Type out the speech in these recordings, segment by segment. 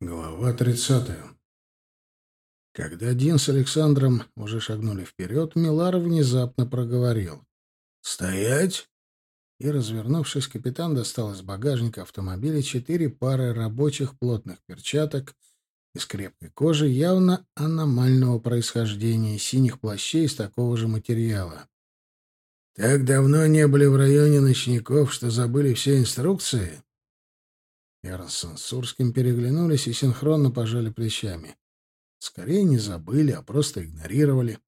Глава тридцатая. Когда Дин с Александром уже шагнули вперед, Милар внезапно проговорил. «Стоять!» И, развернувшись, капитан достал из багажника автомобиля четыре пары рабочих плотных перчаток из крепкой кожи явно аномального происхождения и синих плащей из такого же материала. «Так давно не были в районе ночников, что забыли все инструкции?» Эрнсон с Сурским переглянулись и синхронно пожали плечами. Скорее не забыли, а просто игнорировали.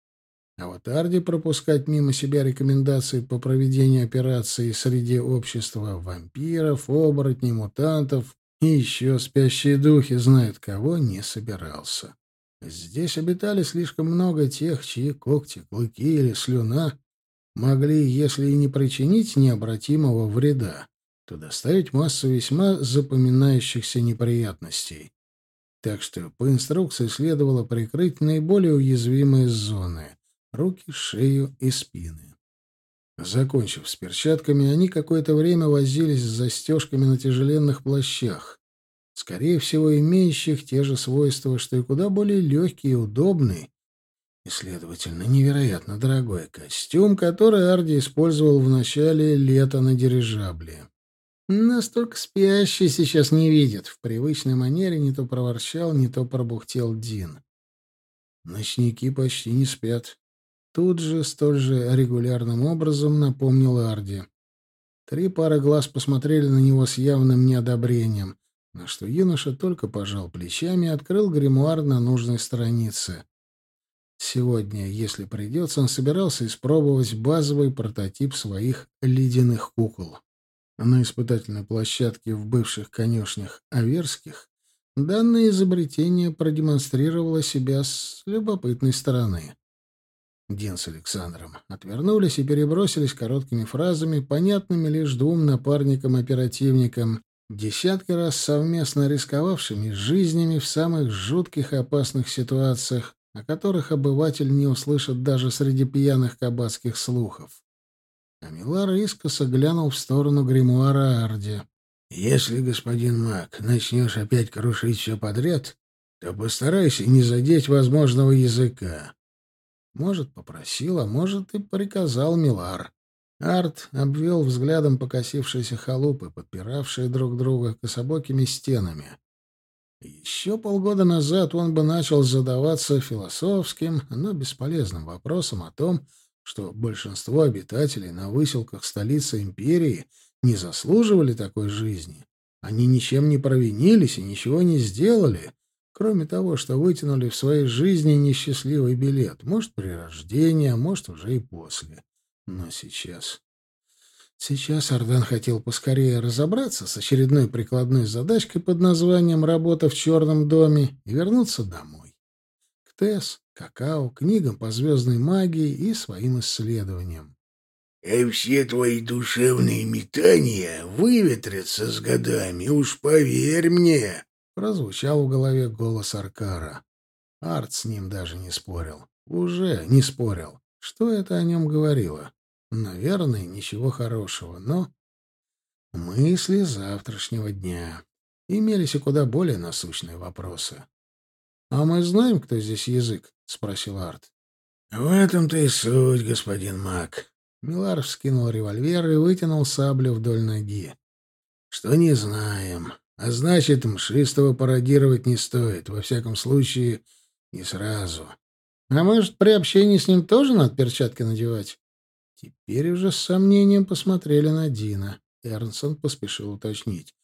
А вот Арди пропускать мимо себя рекомендации по проведению операции среди общества вампиров, оборотней, мутантов и еще спящие духи знают кого не собирался. Здесь обитали слишком много тех, чьи когти, клыки или слюна могли, если и не причинить необратимого вреда, то доставить массу весьма запоминающихся неприятностей. Так что по инструкции следовало прикрыть наиболее уязвимые зоны — руки, шею и спины. Закончив с перчатками, они какое-то время возились с застежками на тяжеленных плащах, скорее всего, имеющих те же свойства, что и куда более легкий и удобный, и, следовательно, невероятно дорогой костюм, который Арди использовал в начале лета на дирижабле. Настолько спящий сейчас не видит. В привычной манере не то проворчал, не то пробухтел Дин. Ночники почти не спят. Тут же столь же регулярным образом напомнил Арди. Три пары глаз посмотрели на него с явным неодобрением, на что юноша только пожал плечами и открыл гримуар на нужной странице. Сегодня, если придется, он собирался испробовать базовый прототип своих ледяных кукол. На испытательной площадке в бывших конюшнях Аверских данное изобретение продемонстрировало себя с любопытной стороны. Дин с Александром отвернулись и перебросились короткими фразами, понятными лишь двум напарникам-оперативникам, десятки раз совместно рисковавшими жизнями в самых жутких и опасных ситуациях, о которых обыватель не услышит даже среди пьяных кабацких слухов. А Милар искоса глянул в сторону гримуара Арди. «Если, господин маг, начнешь опять крушить все подряд, то постарайся не задеть возможного языка». Может, попросил, а может, и приказал Милар. Арт обвел взглядом покосившиеся халупы, подпиравшие друг друга кособокими стенами. Еще полгода назад он бы начал задаваться философским, но бесполезным вопросом о том, что большинство обитателей на выселках столицы империи не заслуживали такой жизни. Они ничем не провинились и ничего не сделали, кроме того, что вытянули в своей жизни несчастливый билет, может, при рождении, а может, уже и после. Но сейчас... Сейчас Ардан хотел поскорее разобраться с очередной прикладной задачкой под названием «Работа в черном доме» и вернуться домой. К Тесс, какао, книгам по звездной магии и своим исследованиям. «А все твои душевные метания выветрятся с годами, уж поверь мне!» — прозвучал в голове голос Аркара. Арт с ним даже не спорил. Уже не спорил. Что это о нем говорило? Наверное, ничего хорошего, но... Мысли завтрашнего дня. Имелись и куда более насущные вопросы. «А мы знаем, кто здесь язык?» — спросил Арт. «В этом-то и суть, господин Мак». Милар вскинул револьвер и вытянул саблю вдоль ноги. «Что не знаем. А значит, мшистого пародировать не стоит. Во всяком случае, не сразу. А может, при общении с ним тоже надо перчатки надевать?» Теперь уже с сомнением посмотрели на Дина. Эрнсон поспешил уточнить.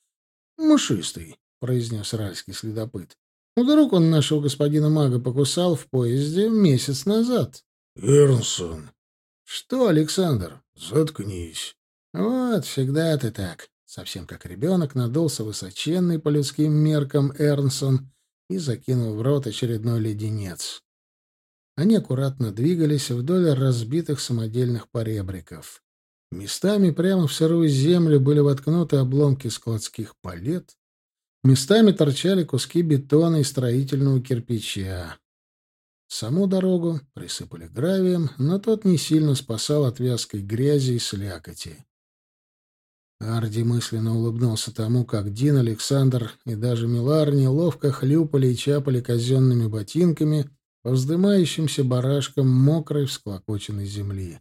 «Мшистый», — произнес ральский следопыт. Вдруг он нашего господина мага покусал в поезде месяц назад. Эрнсон. Что, Александр? Заткнись. Вот, всегда ты так. Совсем как ребенок надулся высоченный по людским меркам Эрнсон и закинул в рот очередной леденец. Они аккуратно двигались вдоль разбитых самодельных поребриков. Местами прямо в сырую землю были воткнуты обломки складских палет, Местами торчали куски бетона и строительного кирпича. Саму дорогу присыпали гравием, но тот не сильно спасал от вязкой грязи и слякоти. Арди мысленно улыбнулся тому, как Дин, Александр и даже Миларни ловко хлюпали и чапали казенными ботинками по вздымающимся барашкам мокрой всклокоченной земли.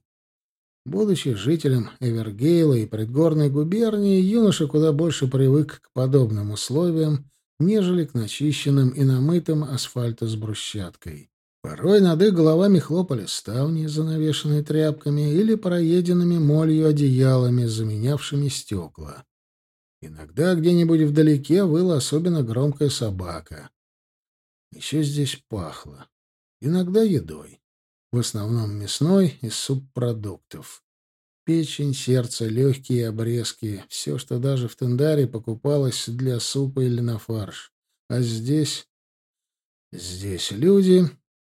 Будучи жителем Эвергейла и предгорной губернии, юноша куда больше привык к подобным условиям, нежели к начищенным и намытым асфальту с брусчаткой. Порой над их головами хлопали ставни, занавешенные тряпками, или проеденными молью одеялами, заменявшими стекла. Иногда где-нибудь вдалеке выла особенно громкая собака. Еще здесь пахло. Иногда едой. В основном мясной и субпродуктов. Печень, сердце, легкие обрезки — все, что даже в Тендаре покупалось для супа или на фарш. А здесь... Здесь люди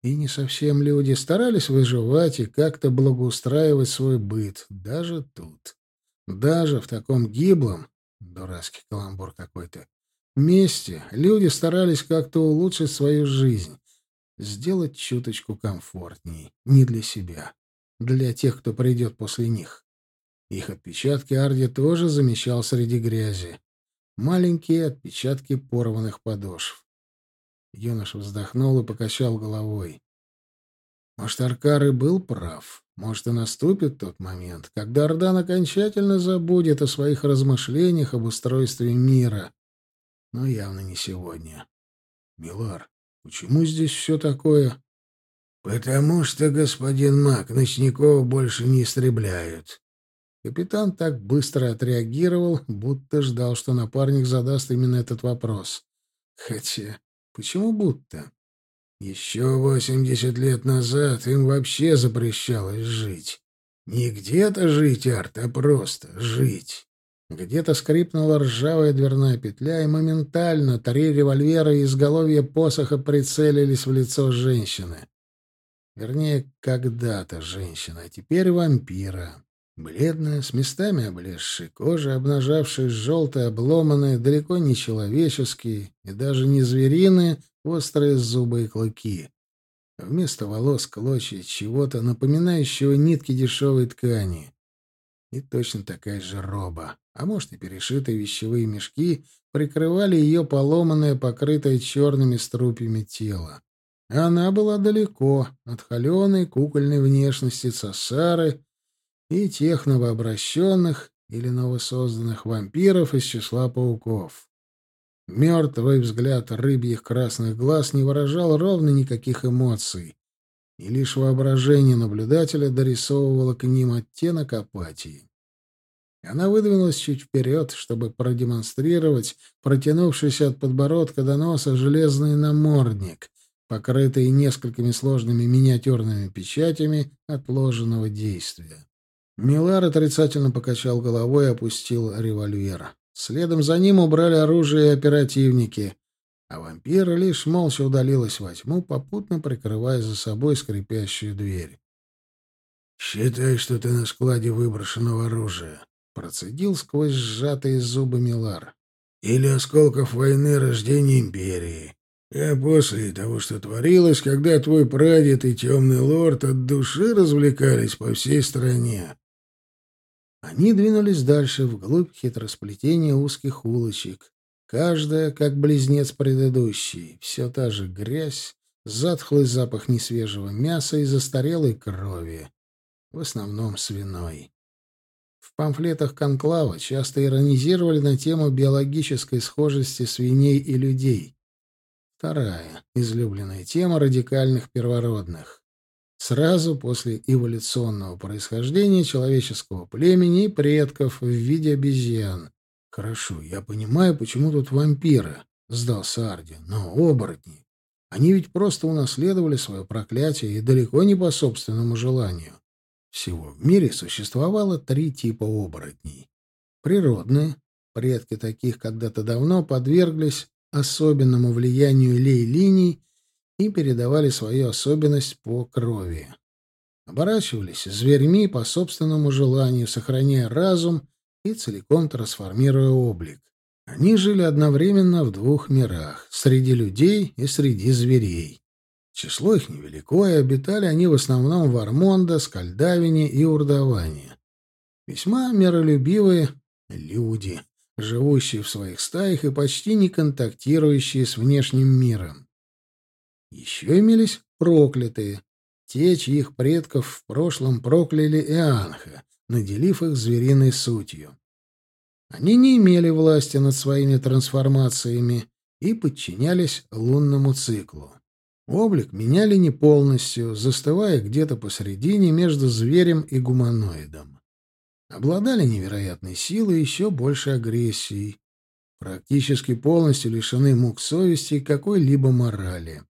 и не совсем люди старались выживать и как-то благоустраивать свой быт, даже тут. Даже в таком гиблом, дурацкий каламбур какой-то, месте люди старались как-то улучшить свою жизнь, сделать чуточку комфортней, не для себя, для тех, кто придет после них. Их отпечатки Арди тоже замечал среди грязи. Маленькие отпечатки порванных подошв. Юноша вздохнул и покачал головой. Может, Аркар и был прав. Может, и наступит тот момент, когда Ордан окончательно забудет о своих размышлениях об устройстве мира. Но явно не сегодня. Милар, почему здесь все такое? Потому что, господин Мак, Ночникова больше не истребляют. Капитан так быстро отреагировал, будто ждал, что напарник задаст именно этот вопрос. Хотя, почему будто? Еще восемьдесят лет назад им вообще запрещалось жить. Не где-то жить, Арт, а просто жить. Где-то скрипнула ржавая дверная петля, и моментально три револьвера и изголовья посоха прицелились в лицо женщины. Вернее, когда-то женщина, а теперь вампира. Бледная, с местами облезшей кожей, обнажавшей желтые, обломанные, далеко не человеческие и даже не звериные, острые зубы и клыки. Вместо волос клочья чего-то, напоминающего нитки дешевой ткани. И точно такая же роба, а может и перешитые вещевые мешки, прикрывали ее поломанное, покрытое черными струпьями тело. Она была далеко от холеной кукольной внешности Цасары и тех новообращенных или новосозданных вампиров из числа пауков. Мертвый взгляд рыбьих красных глаз не выражал ровно никаких эмоций, и лишь воображение наблюдателя дорисовывало к ним оттенок апатии. Она выдвинулась чуть вперед, чтобы продемонстрировать протянувшийся от подбородка до носа железный намордник, покрытый несколькими сложными миниатюрными печатями отложенного действия. Милар отрицательно покачал головой и опустил револьвер. Следом за ним убрали оружие и оперативники, а вампира лишь молча удалилась во тьму, попутно прикрывая за собой скрипящую дверь. «Считай, что ты на складе выброшенного оружия», — процедил сквозь сжатые зубы Милар. «Или осколков войны рождения империи. А после того, что творилось, когда твой прадед и темный лорд от души развлекались по всей стране. Они двинулись дальше, вглубь хитросплетения узких улочек. Каждая, как близнец предыдущий, все та же грязь, затхлый запах несвежего мяса и застарелой крови, в основном свиной. В памфлетах Конклава часто иронизировали на тему биологической схожести свиней и людей. Вторая, излюбленная тема радикальных первородных сразу после эволюционного происхождения человеческого племени и предков в виде обезьян. «Хорошо, я понимаю, почему тут вампиры», — сдался Арди, — «но оборотни. Они ведь просто унаследовали свое проклятие и далеко не по собственному желанию. Всего в мире существовало три типа оборотней. Природные, предки таких когда-то давно подверглись особенному влиянию лей-линий и передавали свою особенность по крови. Оборачивались зверьми по собственному желанию, сохраняя разум и целиком трансформируя облик. Они жили одновременно в двух мирах — среди людей и среди зверей. Число их невелико, и обитали они в основном в Армондо, Скальдавине и Урдаване. Весьма миролюбивые, люди, живущие в своих стаях и почти не контактирующие с внешним миром. Еще имелись проклятые, те, чьих предков в прошлом прокляли Ианха, наделив их звериной сутью. Они не имели власти над своими трансформациями и подчинялись лунному циклу. Облик меняли не полностью, застывая где-то посередине между зверем и гуманоидом. Обладали невероятной силой и еще больше агрессией. Практически полностью лишены мук совести и какой-либо морали.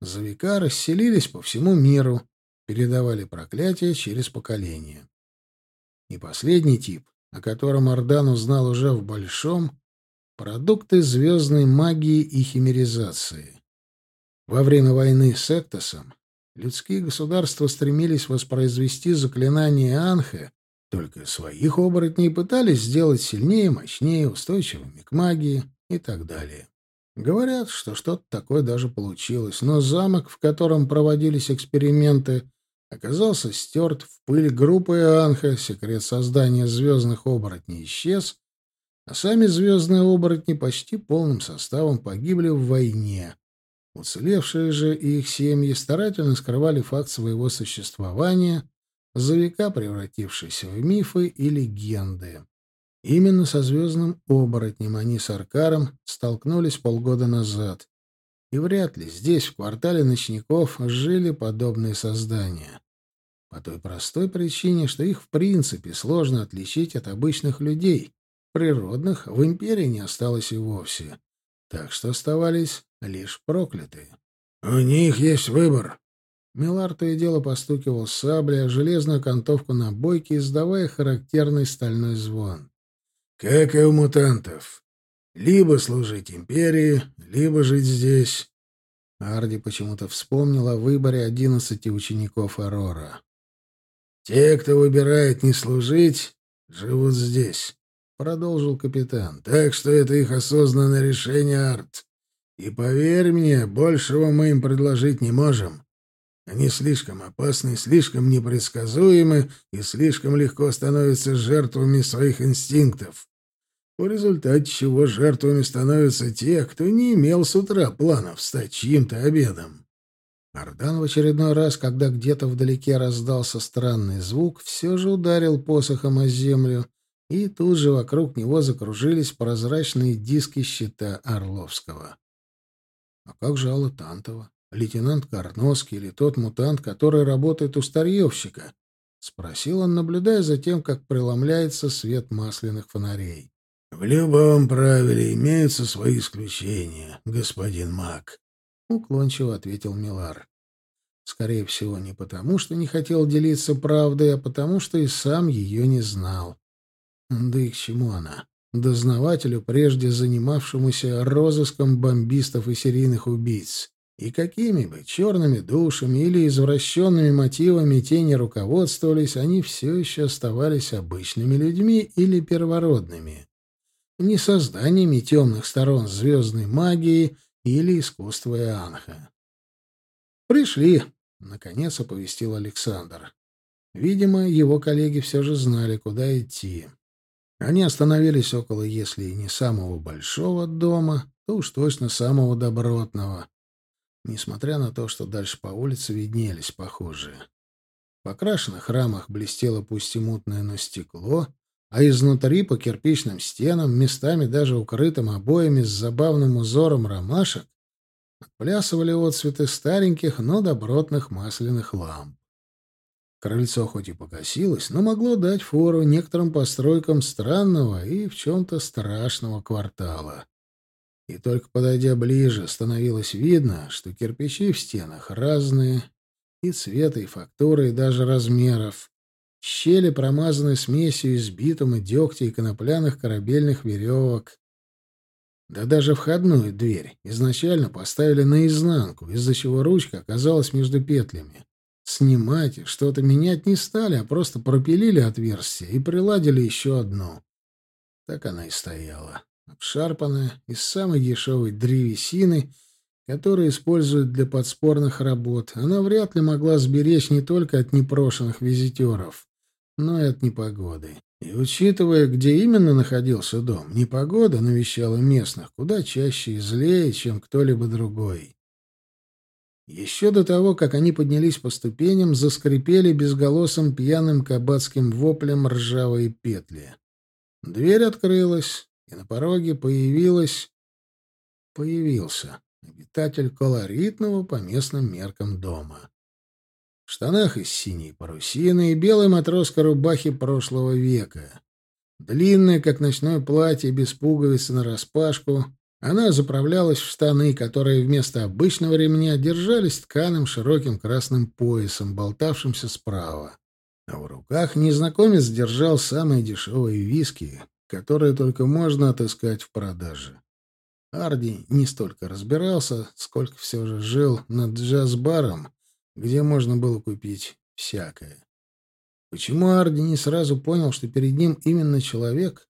За века расселились по всему миру, передавали проклятия через поколения. И последний тип, о котором Ордан узнал уже в Большом, — продукты звездной магии и химеризации. Во время войны с Эктосом людские государства стремились воспроизвести заклинания Анхе, только своих оборотней пытались сделать сильнее, мощнее, устойчивыми к магии и так далее. Говорят, что что-то такое даже получилось, но замок, в котором проводились эксперименты, оказался стерт в пыль группой Анха, секрет создания звездных оборотней исчез, а сами звездные оборотни почти полным составом погибли в войне. Уцелевшие же и их семьи старательно скрывали факт своего существования, за века превратившись в мифы и легенды. Именно со звездным оборотнем они с Аркаром столкнулись полгода назад. И вряд ли здесь, в квартале ночников, жили подобные создания. По той простой причине, что их в принципе сложно отличить от обычных людей. Природных в империи не осталось и вовсе. Так что оставались лишь проклятые. «У них есть выбор», Милар то и дело постукивал саблей о железную окантовку на бойке, издавая характерный стальной звон. Как и у мутантов. Либо служить империи, либо жить здесь. Арди почему-то вспомнил о выборе одиннадцати учеников Арора. «Те, кто выбирает не служить, живут здесь», — продолжил капитан. «Так что это их осознанное решение, Арт. И поверь мне, большего мы им предложить не можем. Они слишком опасны, слишком непредсказуемы и слишком легко становятся жертвами своих инстинктов в результате чего жертвами становятся те, кто не имел с утра планов стать чьим-то обедом. Ардан в очередной раз, когда где-то вдалеке раздался странный звук, все же ударил посохом о землю, и тут же вокруг него закружились прозрачные диски щита Орловского. А как же Алла Тантова? Лейтенант Карноский или тот мутант, который работает у старьевщика? — спросил он, наблюдая за тем, как преломляется свет масляных фонарей. В любом правиле имеются свои исключения, господин Мак, уклончиво ответил Милар. Скорее всего, не потому, что не хотел делиться правдой, а потому, что и сам ее не знал. Да и к чему она? Дознавателю, прежде занимавшемуся розыском бомбистов и серийных убийц. И какими бы черными душами или извращенными мотивами те не руководствовались, они все еще оставались обычными людьми или первородными не созданиями темных сторон звездной магии или искусства Ианха. «Пришли», — наконец оповестил Александр. Видимо, его коллеги все же знали, куда идти. Они остановились около, если не самого большого дома, то уж точно самого добротного, несмотря на то, что дальше по улице виднелись похожие. В покрашенных рамах блестело пусть и мутное, но стекло, а изнутри по кирпичным стенам, местами даже укрытым обоями с забавным узором ромашек, отплясывали отцветы стареньких, но добротных масляных ламп. Крыльцо хоть и покосилось, но могло дать фору некоторым постройкам странного и в чем-то страшного квартала. И только подойдя ближе, становилось видно, что кирпичи в стенах разные, и цвета, и фактуры, и даже размеров. Щели промазаны смесью из битума, дегтя и конопляных корабельных веревок. Да даже входную дверь изначально поставили наизнанку, из-за чего ручка оказалась между петлями. Снимать и что-то менять не стали, а просто пропилили отверстие и приладили еще одну. Так она и стояла, обшарпанная, из самой дешевой древесины, которую используют для подспорных работ. Она вряд ли могла сберечь не только от непрошенных визитеров, но и от непогоды. И учитывая, где именно находился дом, непогода навещала местных куда чаще и злее, чем кто-либо другой. Еще до того, как они поднялись по ступеням, заскрипели безголосым пьяным кабацким воплем ржавые петли. Дверь открылась, и на пороге появилась... Появился обитатель колоритного по местным меркам дома. В штанах из синей парусины и белой матросской рубахи прошлого века. Длинное, как ночное платье, без пуговицы нараспашку, она заправлялась в штаны, которые вместо обычного ремня держались тканым широким красным поясом, болтавшимся справа. А в руках незнакомец держал самые дешевые виски, которые только можно отыскать в продаже. Арди не столько разбирался, сколько все же жил над джаз-баром, где можно было купить всякое. Почему Арди не сразу понял, что перед ним именно человек?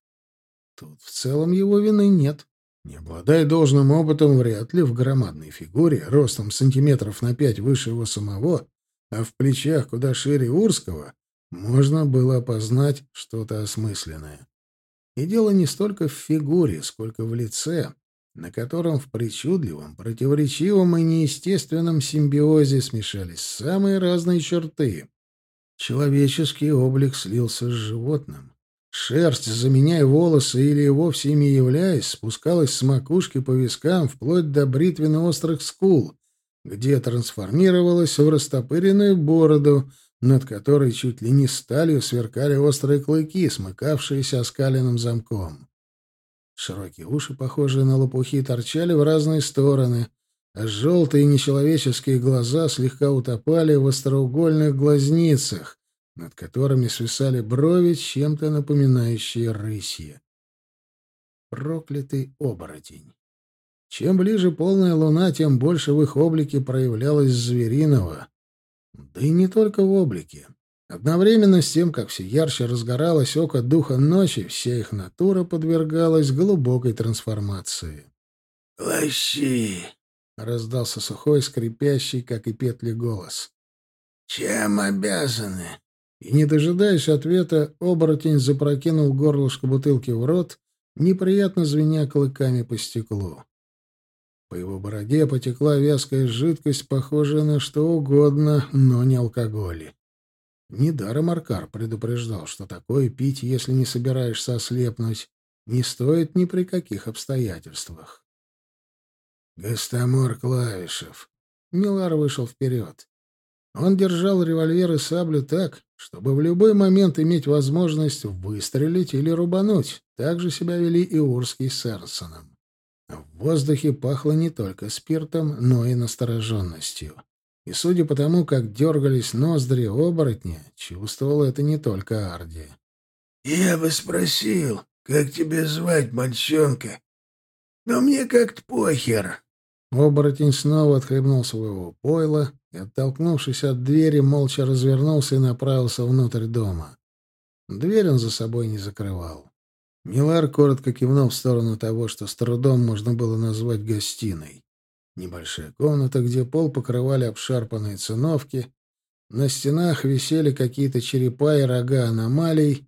Тут в целом его вины нет. Не обладая должным опытом, вряд ли в громадной фигуре, ростом сантиметров на пять выше его самого, а в плечах куда шире Урского, можно было опознать что-то осмысленное. И дело не столько в фигуре, сколько в лице, на котором в причудливом, противоречивом и неестественном симбиозе смешались самые разные черты. Человеческий облик слился с животным. Шерсть, заменяя волосы или вовсе ими являясь, спускалась с макушки по вискам вплоть до бритвенно-острых скул, где трансформировалась в растопыренную бороду, над которой чуть ли не сталью сверкали острые клыки, смыкавшиеся оскаленным замком. Широкие уши, похожие на лопухи, торчали в разные стороны, а желтые нечеловеческие глаза слегка утопали в остроугольных глазницах, над которыми свисали брови, чем-то напоминающие рысьи. Проклятый оборотень. Чем ближе полная луна, тем больше в их облике проявлялось звериного. Да и не только в облике. Одновременно с тем, как все ярче разгоралось око духа ночи, вся их натура подвергалась глубокой трансформации. «Плащи!» — раздался сухой, скрипящий, как и петли, голос. «Чем обязаны?» И, не дожидаясь ответа, оборотень запрокинул горлышко бутылки в рот, неприятно звеня клыками по стеклу. По его бороде потекла вязкая жидкость, похожая на что угодно, но не алкоголь. Недаром Аркар предупреждал, что такое пить, если не собираешься ослепнуть, не стоит ни при каких обстоятельствах. «Гастамор Клавишев». Милар вышел вперед. Он держал револьвер и саблю так, чтобы в любой момент иметь возможность выстрелить или рубануть. Так же себя вели и Урский с Эрсоном. В воздухе пахло не только спиртом, но и настороженностью. И судя по тому, как дергались ноздри оборотня, чувствовал это не только Арди. «Я бы спросил, как тебя звать, мальчонка? Но мне как-то похер». Оборотень снова отхлебнул своего пойла и, оттолкнувшись от двери, молча развернулся и направился внутрь дома. Дверь он за собой не закрывал. Милар коротко кивнул в сторону того, что с трудом можно было назвать гостиной. Небольшая комната, где пол покрывали обшарпанные циновки, на стенах висели какие-то черепа и рога аномалий,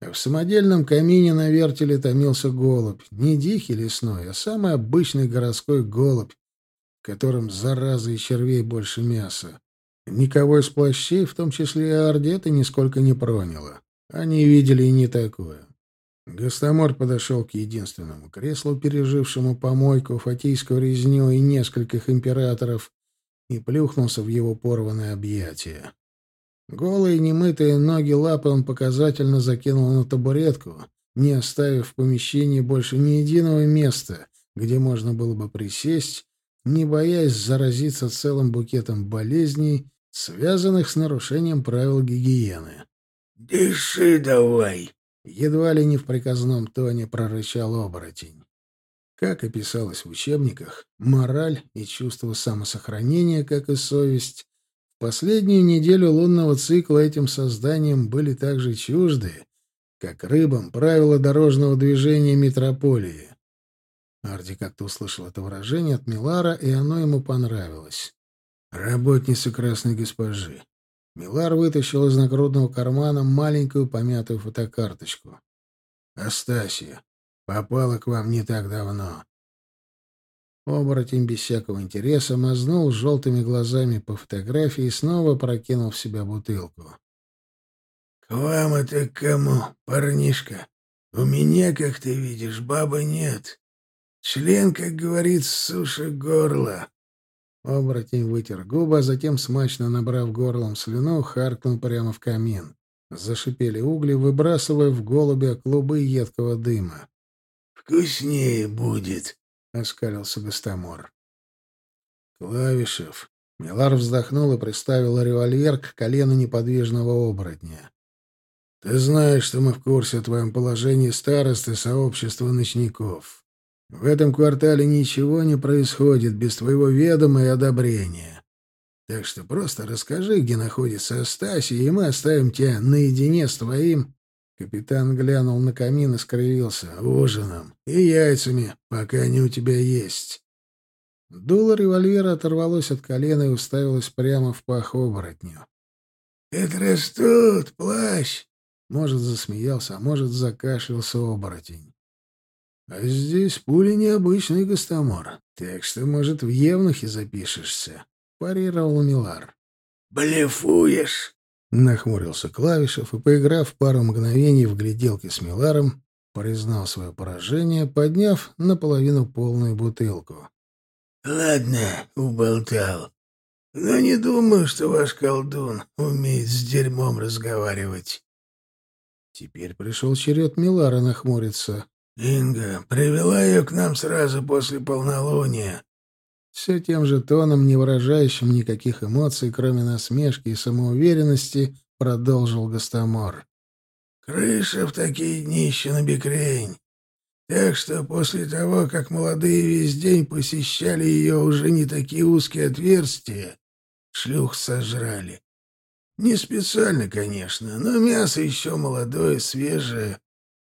а в самодельном камине на вертеле томился голубь, не дикий лесной, а самый обычный городской голубь, в котором заразы и червей больше мяса. Никого из плащей, в том числе и Орде, это нисколько не проняло. Они видели и не такое. Гастомор подошел к единственному креслу, пережившему помойку, фатийскую резню и нескольких императоров, и плюхнулся в его порванное объятие. Голые немытые ноги лапы он показательно закинул на табуретку, не оставив в помещении больше ни единого места, где можно было бы присесть, не боясь заразиться целым букетом болезней, связанных с нарушением правил гигиены. «Дыши давай!» Едва ли не в приказном тоне прорычал оборотень. Как и писалось в учебниках, мораль и чувство самосохранения, как и совесть, в последнюю неделю лунного цикла этим созданиям были так же чужды, как рыбам правила дорожного движения метрополии. Арди как-то услышал это выражение от Милара, и оно ему понравилось. «Работница красной госпожи. Милар вытащил из нагрудного кармана маленькую помятую фотокарточку. «Астасия, попала к вам не так давно». Оборотень без всякого интереса мазнул желтыми глазами по фотографии и снова прокинул в себя бутылку. — К вам это к кому, парнишка? У меня, как ты видишь, бабы нет. Член, как говорит, суши горло. Оборотень вытер губы, а затем, смачно набрав горлом слюну, харкнул прямо в камин. Зашипели угли, выбрасывая в голубя клубы едкого дыма. «Вкуснее будет», — оскалился Гостомор. «Клавишев». Милар вздохнул и приставил револьвер к колену неподвижного оборотня. «Ты знаешь, что мы в курсе о твоем положении старосты сообщества ночников. В этом квартале ничего не происходит без твоего ведома и одобрения. Так что просто расскажи, где находится Астасия, и мы оставим тебя наедине с твоим...» Капитан глянул на камин и скривился. «Ужином и яйцами, пока они у тебя есть». Дуло револьвера оторвалось от колена и уставилось прямо в пах оборотню. «Это растут, плащ!» Может, засмеялся, а может, закашлялся оборотень. А здесь пули необычный гостомор, так что, может, в евнухе запишешься, — парировал Милар. «Блефуешь!» — нахмурился Клавишев и, поиграв пару мгновений в гляделки с Миларом, признал свое поражение, подняв наполовину полную бутылку. «Ладно, уболтал. Но не думаю, что ваш колдун умеет с дерьмом разговаривать. Теперь пришел черед Милара нахмуриться. «Инга привела ее к нам сразу после полнолуния». Все тем же тоном, не выражающим никаких эмоций, кроме насмешки и самоуверенности, продолжил Гастамор. «Крыша в такие дни еще на бекрень. Так что после того, как молодые весь день посещали ее уже не такие узкие отверстия, шлюх сожрали. Не специально, конечно, но мясо еще молодое, свежее.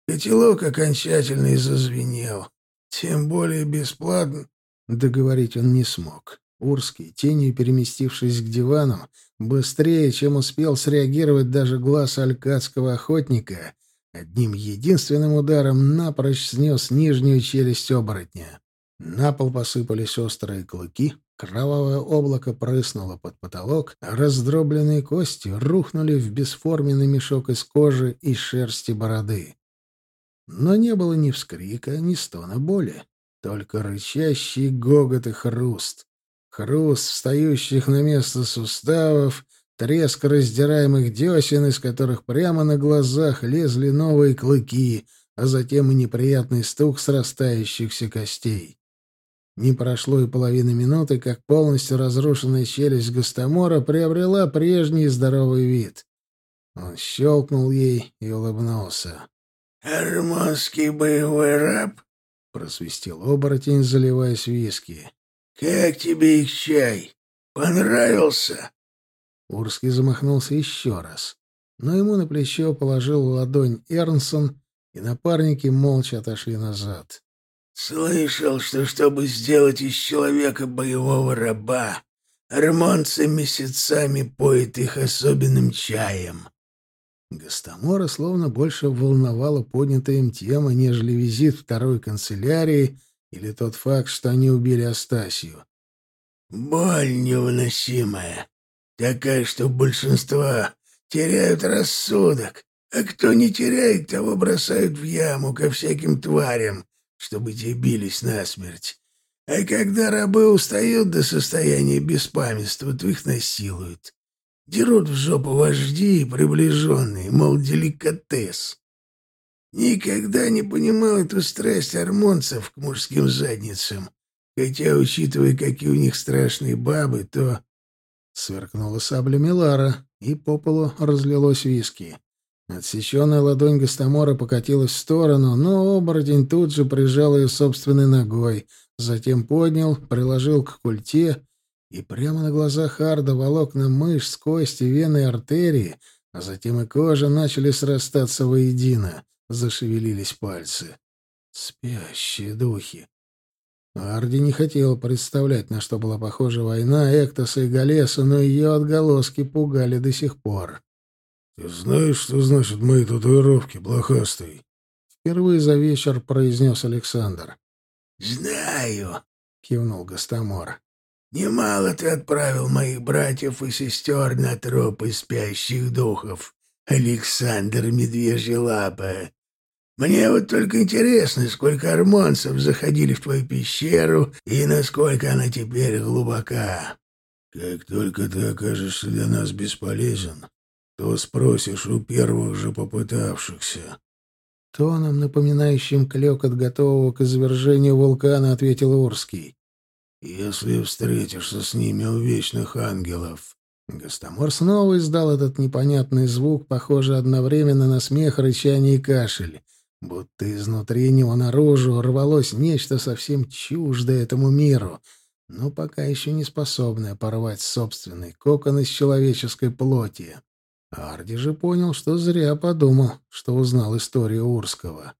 Котелок окончательно и. Тем более бесплатно. Договорить он не смог. Урский, тенью переместившись к дивану, быстрее, чем успел среагировать даже глаз алькадского охотника, одним единственным ударом напрочь снес нижнюю челюсть оборотня. На пол посыпались острые клыки, Кровавое облако прыснуло под потолок, а раздробленные кости рухнули в бесформенный мешок из кожи и шерсти бороды. Но не было ни вскрика, ни стона боли, только рычащий гогот и хруст. Хруст встающих на место суставов, треск раздираемых десен, из которых прямо на глазах лезли новые клыки, а затем и неприятный стук срастающихся костей. Не прошло и половины минуты, как полностью разрушенная челюсть Гастамора приобрела прежний здоровый вид. Он щелкнул ей и улыбнулся. «Армонский боевой раб?» — просвистел оборотень, заливаясь виски. «Как тебе их чай? Понравился?» Урский замахнулся еще раз, но ему на плечо положил ладонь Эрнсон, и напарники молча отошли назад. Слышал, что чтобы сделать из человека боевого раба, армонцы месяцами поет их особенным чаем. Гастамора словно больше волновала поднятая им тема, нежели визит второй канцелярии или тот факт, что они убили Астасию. «Боль невыносимая. Такая, что большинство теряют рассудок, а кто не теряет, того бросают в яму ко всяким тварям, чтобы те бились насмерть. А когда рабы устают до состояния беспамятства, то их насилуют. Дерут в жопу вожди и приближенные, мол, деликатес. Никогда не понимал эту страсть армонцев к мужским задницам. Хотя, учитывая, какие у них страшные бабы, то... Сверкнула сабля Милара, и по полу разлилось виски. Отсеченная ладонь Гастамора покатилась в сторону, но оборотень тут же прижал ее собственной ногой, затем поднял, приложил к культе, и прямо на глазах Арда волокна мышц, кости, вены и артерии, а затем и кожа начали срастаться воедино, зашевелились пальцы. Спящие духи. Арди не хотел представлять, на что была похожа война Эктоса и Галеса, но ее отголоски пугали до сих пор. «Ты знаешь, что значит мои татуировки, блохастый?» Впервые за вечер произнес Александр. «Знаю», — кивнул Гостомор. «Немало ты отправил моих братьев и сестер на тропы спящих духов, Александр Медвежья Лапа. Мне вот только интересно, сколько армонцев заходили в твою пещеру и насколько она теперь глубока. Как только ты окажешься для нас бесполезен, то спросишь у первых же попытавшихся. Тоном, напоминающим клёкот готового к извержению вулкана, ответил Урский. «Если встретишься с ними у вечных ангелов». Гостомор снова издал этот непонятный звук, похожий одновременно на смех, рычание и кашель. Будто изнутри него наружу рвалось нечто совсем чуждое этому миру, но пока еще не способное порвать собственный кокон из человеческой плоти. Арди же понял, что зря подумал, что узнал историю Урского.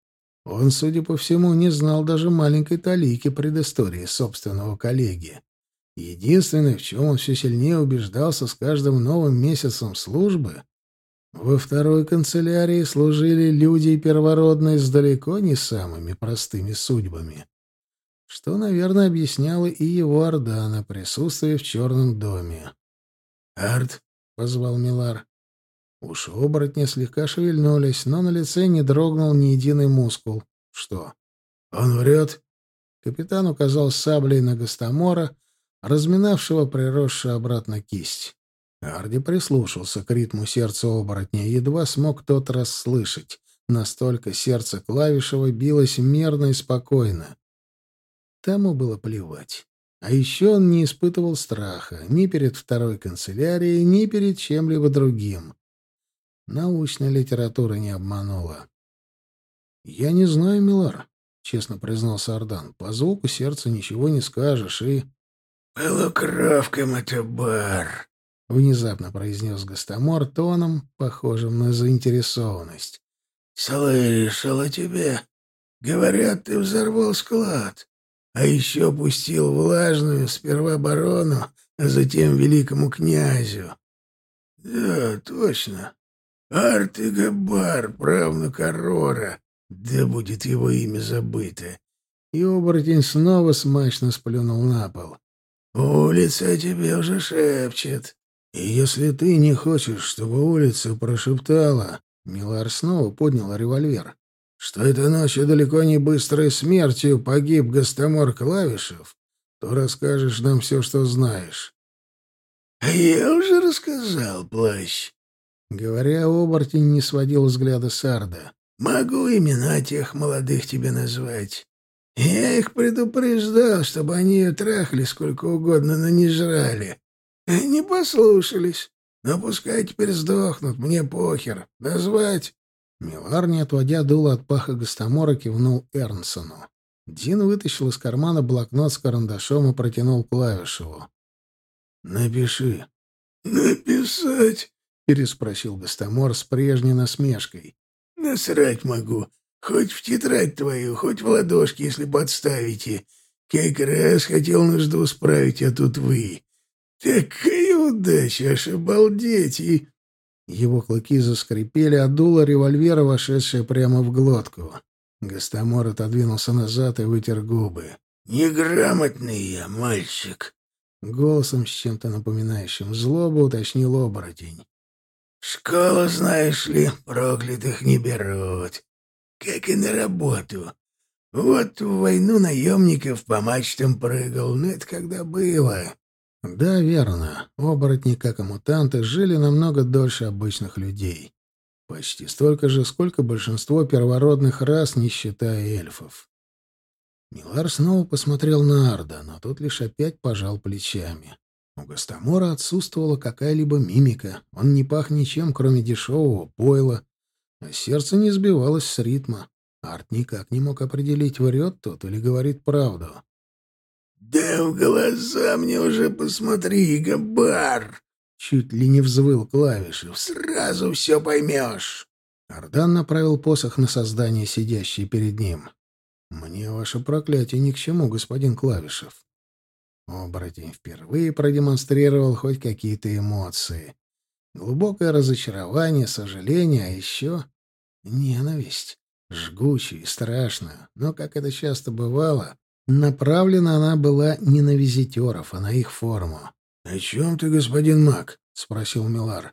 Он, судя по всему, не знал даже маленькой талики предыстории собственного коллеги. Единственное, в чем он все сильнее убеждался с каждым новым месяцем службы, во второй канцелярии служили люди первородные с далеко не самыми простыми судьбами. Что, наверное, объясняло и его Ордана присутствие в черном доме. «Арт», — позвал Милар. Уши оборотня слегка шевельнулись, но на лице не дрогнул ни единый мускул. «Что? Он врет?» Капитан указал саблей на Гастамора, разминавшего приросшую обратно кисть. Арди прислушался к ритму сердца оборотня едва смог тот расслышать. Настолько сердце Клавишева билось мерно и спокойно. Тому было плевать. А еще он не испытывал страха ни перед второй канцелярией, ни перед чем-либо другим. Научная литература не обманула. «Я не знаю, Милар», — честно признался Ардан. «По звуку сердца ничего не скажешь и...» «Полукровка, Матабар», — внезапно произнес Гастомор тоном, похожим на заинтересованность. «Слышал о тебе. Говорят, ты взорвал склад, а еще пустил влажную сперва барону, а затем великому князю». «Да, точно. Артегабар, правнук Арора, да будет его имя забыто». И оборотень снова смачно сплюнул на пол. «Улица тебе уже шепчет». И если ты не хочешь, чтобы улица прошептала, Милар снова поднял револьвер, что этой ночью далеко не быстрой смертью погиб Гастомор Клавишев, то расскажешь нам все, что знаешь. — А я уже рассказал, плащ. Говоря, оборотень не сводил взгляда Сарда. — Могу имена тех молодых тебе назвать. Я их предупреждал, чтобы они ее трахали сколько угодно, но не жрали. Не послушались. Но пускай теперь сдохнут, мне похер. Назвать? Милар, не отводя дуло от паха Гастамора, кивнул Эрнсону. Дин вытащил из кармана блокнот с карандашом и протянул Клавишеву. «Напиши». «Написать?» — переспросил Гастамор с прежней насмешкой. «Насрать могу. Хоть в тетрадь твою, хоть в ладошки, если подставите. Как раз хотел нужду справить, а тут вы. «Такая удача, аж обалдеть!» И... Его клыки заскрипели, а дуло револьвера, вошедшее прямо в глотку. Гастамор отодвинулся назад и вытер губы. «Неграмотный я, мальчик!» Голосом с чем-то напоминающим злобу уточнил оборотень. «Школу, знаешь ли, проклятых не берут. Как и на работу. Вот в войну наемников по мачтам прыгал, но это когда было. Да, верно. Оборотни, как и мутанты, жили намного дольше обычных людей. Почти столько же, сколько большинство первородных рас, не считая эльфов. Милар снова посмотрел на Арда, но тот лишь опять пожал плечами. У Гастамора отсутствовала какая-либо мимика. Он не пах ничем, кроме дешевого пойла, а сердце не сбивалось с ритма. Арт никак не мог определить, врет тот или говорит правду. «Да в глаза мне уже посмотри, Габар!» Чуть ли не взвыл Клавишев. «Сразу все поймешь!» Ардан направил посох на создание, сидящее перед ним. Мне ваше проклятие ни к чему, господин Клавишев. Оборотень впервые продемонстрировал хоть какие-то эмоции. Глубокое разочарование, сожаление, а еще ненависть. Жгучую и страшную, но, как это часто бывало, направлена она была не на визитеров, а на их форму. — О чем ты, господин маг? — спросил Милар.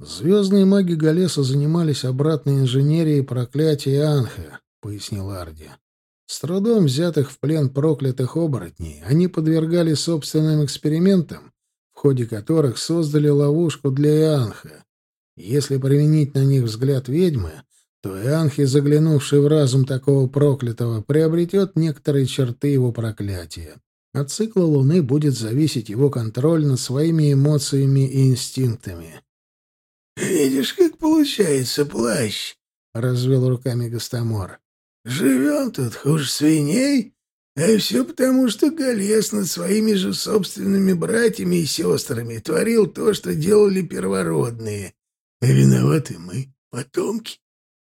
«Звездные маги Галеса занимались обратной инженерией проклятия Анха», — пояснил Арди. «С трудом взятых в плен проклятых оборотней они подвергали собственным экспериментам, в ходе которых создали ловушку для Ианха. Если применить на них взгляд ведьмы, то Ианхи, заглянувший в разум такого проклятого, приобретет некоторые черты его проклятия. От цикла Луны будет зависеть его контроль над своими эмоциями и инстинктами. «Видишь, как получается плащ?» — развел руками Гостомор. «Живем тут хуже свиней, а все потому, что Голес над своими же собственными братьями и сестрами творил то, что делали первородные. А виноваты мы, потомки.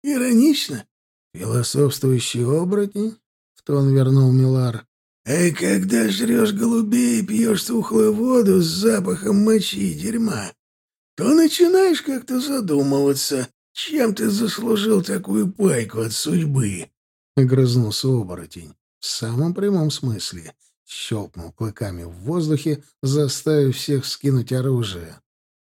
Иронично?» «Философствующий оборотень?» — в тон вернул Милар. А когда жрешь голубей и пьешь тухлую воду с запахом мочи и дерьма, то начинаешь как-то задумываться, чем ты заслужил такую пайку от судьбы. Грызнулся оборотень. В самом прямом смысле. Щелкнул клыками в воздухе, заставив всех скинуть оружие.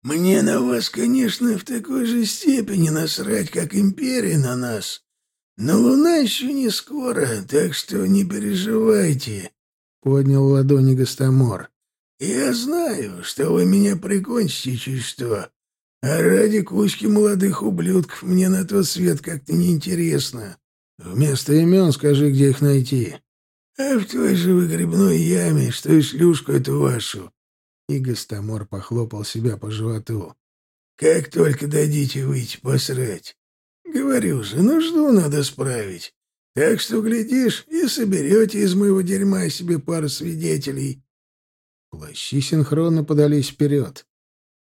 «Мне на вас, конечно, в такой же степени насрать, как империя на нас. Но луна еще не скоро, так что не переживайте», — поднял ладони Гостомор. «Я знаю, что вы меня прикончите чуть что, а ради кучки молодых ублюдков мне на тот свет как-то неинтересно. Вместо имен скажи, где их найти». «А в той же выгребной яме, что и шлюшку эту вашу». И Гостомор похлопал себя по животу. «Как только дадите выйти посрать». Говорю же, нужду надо справить. Так что, глядишь, и соберете из моего дерьма себе пару свидетелей. Плащи синхронно подались вперед.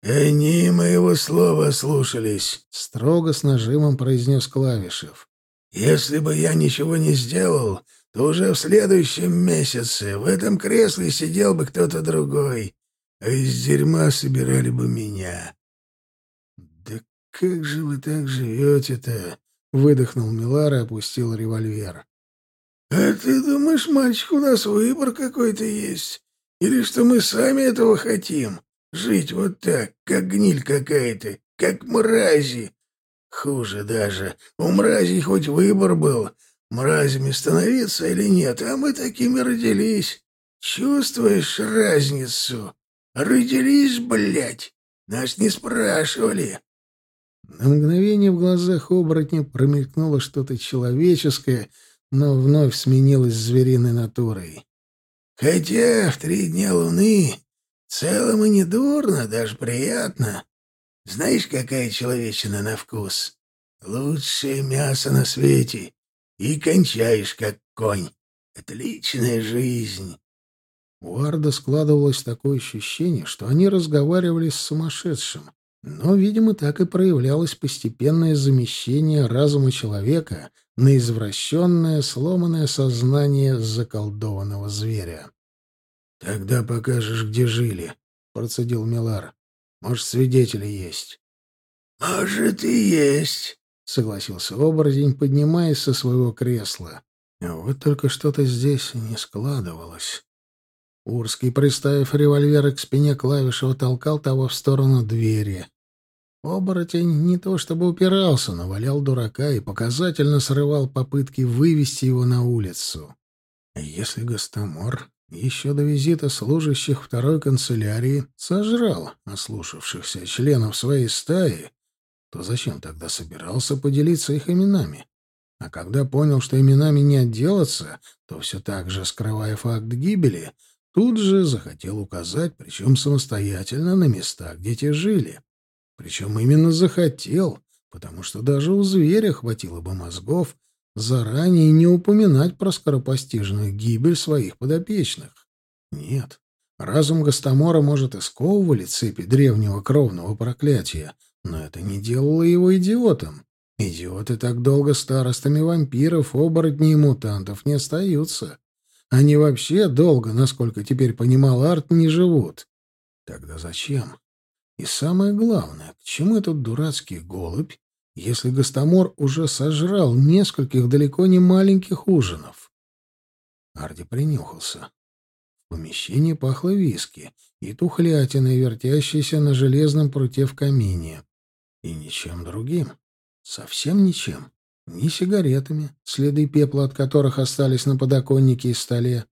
«Они моего слова слушались», — строго с нажимом произнес Клавишев. «Если бы я ничего не сделал, то уже в следующем месяце в этом кресле сидел бы кто-то другой, а из дерьма собирали бы меня. «Как же вы так живете-то?» — выдохнул Милар и опустил револьвер. «А ты думаешь, мальчик, у нас выбор какой-то есть? Или что мы сами этого хотим? Жить вот так, как гниль какая-то, как мрази? Хуже даже. У мразей хоть выбор был, мразями становиться или нет, а мы такими родились. Чувствуешь разницу? Родились, блядь. Нас не спрашивали. На мгновение в глазах оборотня промелькнуло что-то человеческое, но вновь сменилось звериной натурой. «Хотя в три дня луны целом и не дурно, даже приятно. Знаешь, какая человечина на вкус? Лучшее мясо на свете. И кончаешь, как конь. Отличная жизнь». У Арда складывалось такое ощущение, что они разговаривали с сумасшедшим. Но, видимо, так и проявлялось постепенное замещение разума человека на извращенное, сломанное сознание заколдованного зверя. «Тогда покажешь, где жили», — процедил Милар. «Может, свидетели есть?» «Может, и есть», — согласился оборотень, поднимаясь со своего кресла. Вот только что-то здесь не складывалось. Урский, приставив револьвер к спине Клавишева, толкал того в сторону двери. Оборотень не то чтобы упирался, но валял дурака и показательно срывал попытки вывести его на улицу. Если Гостомор еще до визита служащих второй канцелярии сожрал ослушавшихся членов своей стаи, то зачем тогда собирался поделиться их именами? А когда понял, что именами не отделаться, то все так же, скрывая факт гибели, тут же захотел указать, причем самостоятельно, на места, где те жили. Причем именно захотел, потому что даже у зверя хватило бы мозгов заранее не упоминать про скоропостижную гибель своих подопечных. Нет, разум Гастамора, может, и сковывали цепи древнего кровного проклятия, но это не делало его идиотом. Идиоты так долго старостами вампиров, оборотней и мутантов не остаются. Они вообще долго, насколько теперь понимал Арт, не живут. Тогда зачем? И самое главное, к чему этот дурацкий голубь, если Гастомор уже сожрал нескольких далеко не маленьких ужинов? Арди принюхался. В помещении пахло виски и тухлятиной, вертящейся на железном пруте в камине. И ничем другим. Совсем ничем. Ни сигаретами, следы пепла от которых остались на подоконнике и столе,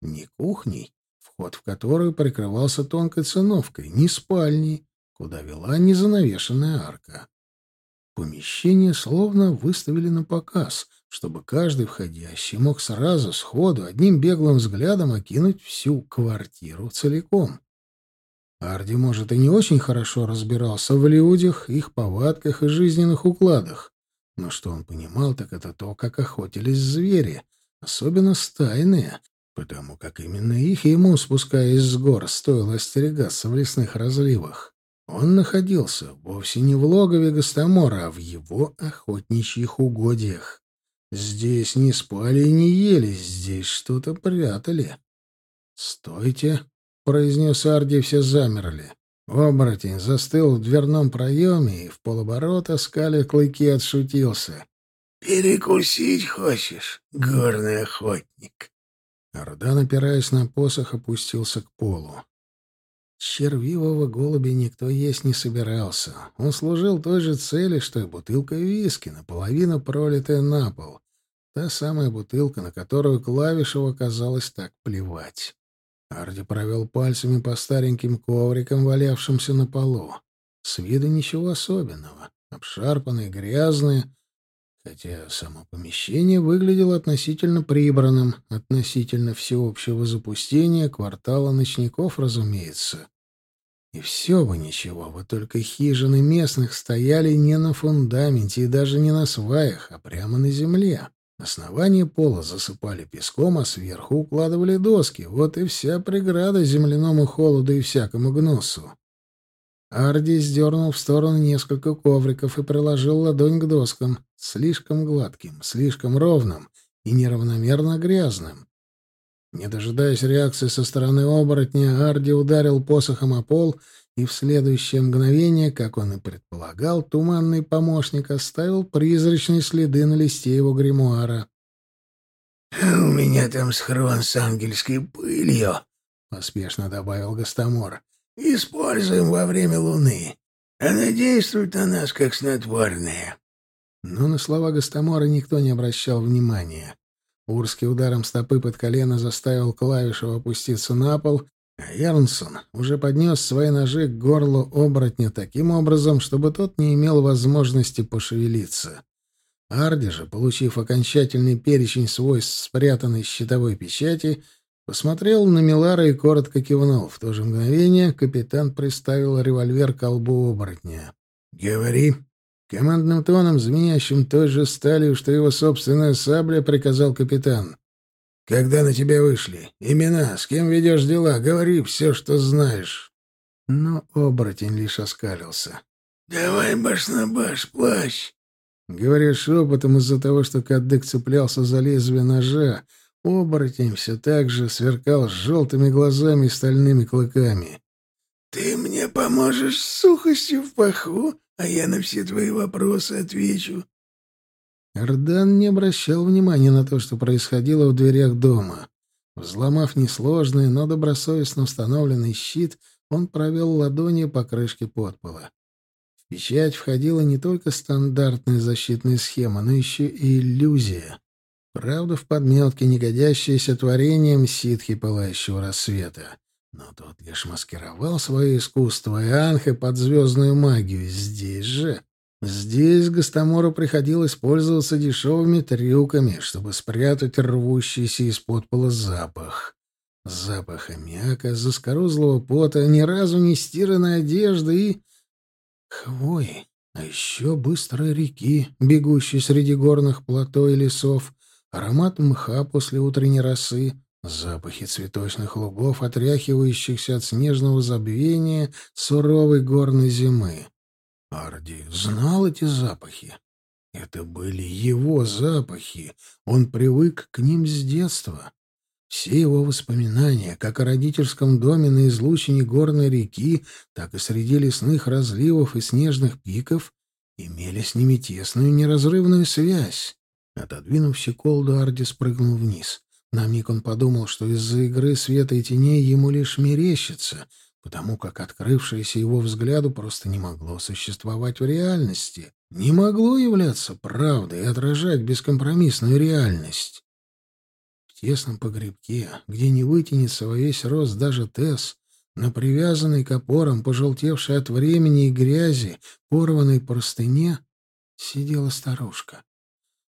ни кухней, вход в которую прикрывался тонкой циновкой, ни спальней, куда вела незанавешенная арка. Помещение словно выставили на показ, чтобы каждый входящий мог сразу, сходу, одним беглым взглядом окинуть всю квартиру целиком. Арди, может, и не очень хорошо разбирался в людях, их повадках и жизненных укладах. Но что он понимал, так это то, как охотились звери, особенно стайные, потому как именно их ему, спускаясь с гор, стоило остерегаться в лесных разливах. Он находился вовсе не в логове Гастамора, а в его охотничьих угодьях. Здесь не спали и не ели, здесь что-то прятали. «Стойте!» — произнес Арди, все замерли. Оборотень застыл в дверном проеме и в полоборота, скали клыки, отшутился. «Перекусить хочешь, горный охотник?» Ордан, опираясь на посох, опустился к полу. Червивого голубя никто есть не собирался. Он служил той же цели, что и бутылка виски, наполовину пролитая на пол. Та самая бутылка, на которую Клавишеву казалось так плевать. Арди провел пальцами по стареньким коврикам, валявшимся на полу. С виду ничего особенного. Обшарпанные, грязные. Хотя само помещение выглядело относительно прибранным, относительно всеобщего запустения квартала ночников, разумеется. И все бы ничего, вот только хижины местных стояли не на фундаменте и даже не на сваях, а прямо на земле. Основание пола засыпали песком, а сверху укладывали доски. Вот и вся преграда земляному холоду и всякому гносу. Арди сдернул в сторону несколько ковриков и приложил ладонь к доскам, слишком гладким, слишком ровным и неравномерно грязным. Не дожидаясь реакции со стороны оборотня, Арди ударил посохом о пол — и в следующее мгновение, как он и предполагал, туманный помощник оставил призрачные следы на листе его гримуара. «У меня там схрон с ангельской пылью», — поспешно добавил Гастамор. «Используем во время луны. Она действует на нас, как снотворная». Но на слова Гастамора никто не обращал внимания. Урский ударом стопы под колено заставил клавишу опуститься на пол а Эрнсон уже поднес свои ножи к горлу оборотня таким образом, чтобы тот не имел возможности пошевелиться. Арди же, получив окончательный перечень свойств спрятанной щитовой печати, посмотрел на Милара и коротко кивнул. В то же мгновение капитан приставил револьвер к колбу оборотня. «Говори!» Командным тоном, звенящим той же сталью, что его собственная сабля, приказал капитан. Когда на тебя вышли? Имена, с кем ведешь дела? Говори все, что знаешь. Но оборотень лишь оскалился. «Давай баш на баш, плащ!» Говоря шепотом из-за того, что кадык цеплялся за лезвие ножа, оборотень все так же сверкал с желтыми глазами и стальными клыками. «Ты мне поможешь с сухостью в паху, а я на все твои вопросы отвечу. Эрдан не обращал внимания на то, что происходило в дверях дома. Взломав несложный, но добросовестно установленный щит, он провел ладони по крышке подпола. В печать входила не только стандартная защитная схема, но еще и иллюзия. Правда, в подметке, не годящаяся творением ситхи пылающего рассвета. Но тот лишь маскировал свое искусство и анхе под звездную магию. Здесь же Здесь Гастамору приходилось пользоваться дешевыми трюками, чтобы спрятать рвущийся из-под пола запах. Запах аммиака, заскорузлого пота, ни разу не стиранной одежды и... хвои. А еще быстрой реки, бегущей среди горных плато и лесов, аромат мха после утренней росы, запахи цветочных лугов, отряхивающихся от снежного забвения суровой горной зимы. Арди знал эти запахи. Это были его запахи. Он привык к ним с детства. Все его воспоминания, как о родительском доме на излучине горной реки, так и среди лесных разливов и снежных пиков, имели с ними тесную неразрывную связь. Отодвинув щеколду, Арди спрыгнул вниз. На миг он подумал, что из-за игры света и теней ему лишь мерещится, потому как открывшееся его взгляду просто не могло существовать в реальности, не могло являться правдой и отражать бескомпромиссную реальность. В тесном погребке, где не вытянется во весь рост даже Тесс, на привязанной к опорам, пожелтевшей от времени и грязи, порванной простыне, сидела старушка.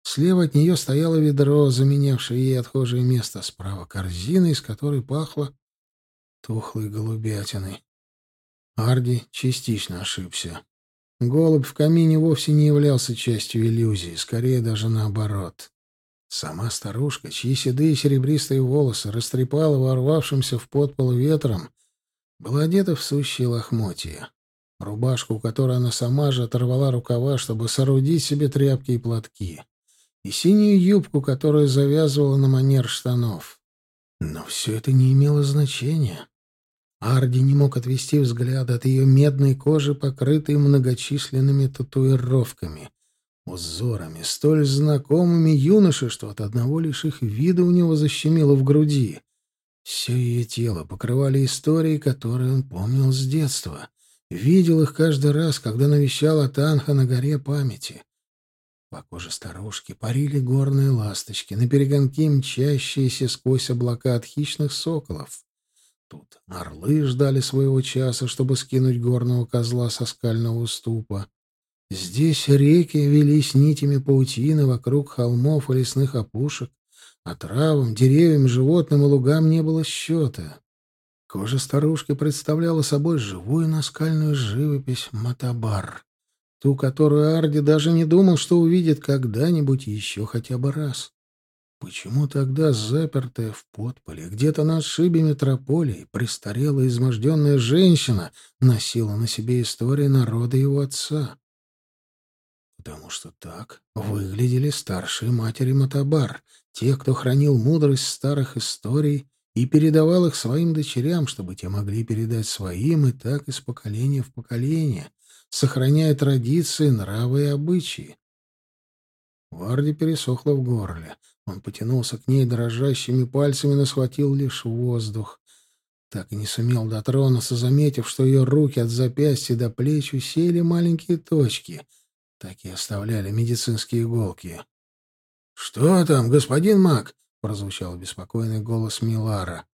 Слева от нее стояло ведро, заменявшее ей отхожее место, справа корзина, из которой пахло тухлой голубятиной. Арди частично ошибся. Голубь в камине вовсе не являлся частью иллюзии, скорее даже наоборот. Сама старушка, чьи седые серебристые волосы растрепала ворвавшимся в подпол ветром, была одета в сущие лохмотья. Рубашку, которую она сама же оторвала рукава, чтобы соорудить себе тряпки и платки. И синюю юбку, которую завязывала на манер штанов. Но все это не имело значения. Арди не мог отвести взгляд от ее медной кожи, покрытой многочисленными татуировками, узорами, столь знакомыми юноше, что от одного лишь их вида у него защемило в груди. Все ее тело покрывали истории, которые он помнил с детства. Видел их каждый раз, когда навещал Атанха на горе памяти. По коже старушки парили горные ласточки, на перегонки мчащиеся сквозь облака от хищных соколов. Тут орлы ждали своего часа, чтобы скинуть горного козла со скального уступа. Здесь реки велись нитями паутины вокруг холмов и лесных опушек, а травам, деревьям, животным и лугам не было счета. Кожа старушки представляла собой живую наскальную живопись Матабар, ту, которую Арди даже не думал, что увидит когда-нибудь еще хотя бы раз. Почему тогда запертая в подполе, где-то на отшибе метрополии, престарелая изможденная женщина носила на себе истории народа его отца? Потому что так выглядели старшие матери Матабар, те, кто хранил мудрость старых историй и передавал их своим дочерям, чтобы те могли передать своим и так из поколения в поколение, сохраняя традиции, нравы и обычаи. Варди пересохло в горле. Он потянулся к ней дрожащими пальцами, но схватил лишь воздух. Так и не сумел дотронуться, заметив, что ее руки от запястья до плеч усеяли маленькие точки. Так и оставляли медицинские иголки. «Что там, господин Мак?» — прозвучал беспокойный голос Милара.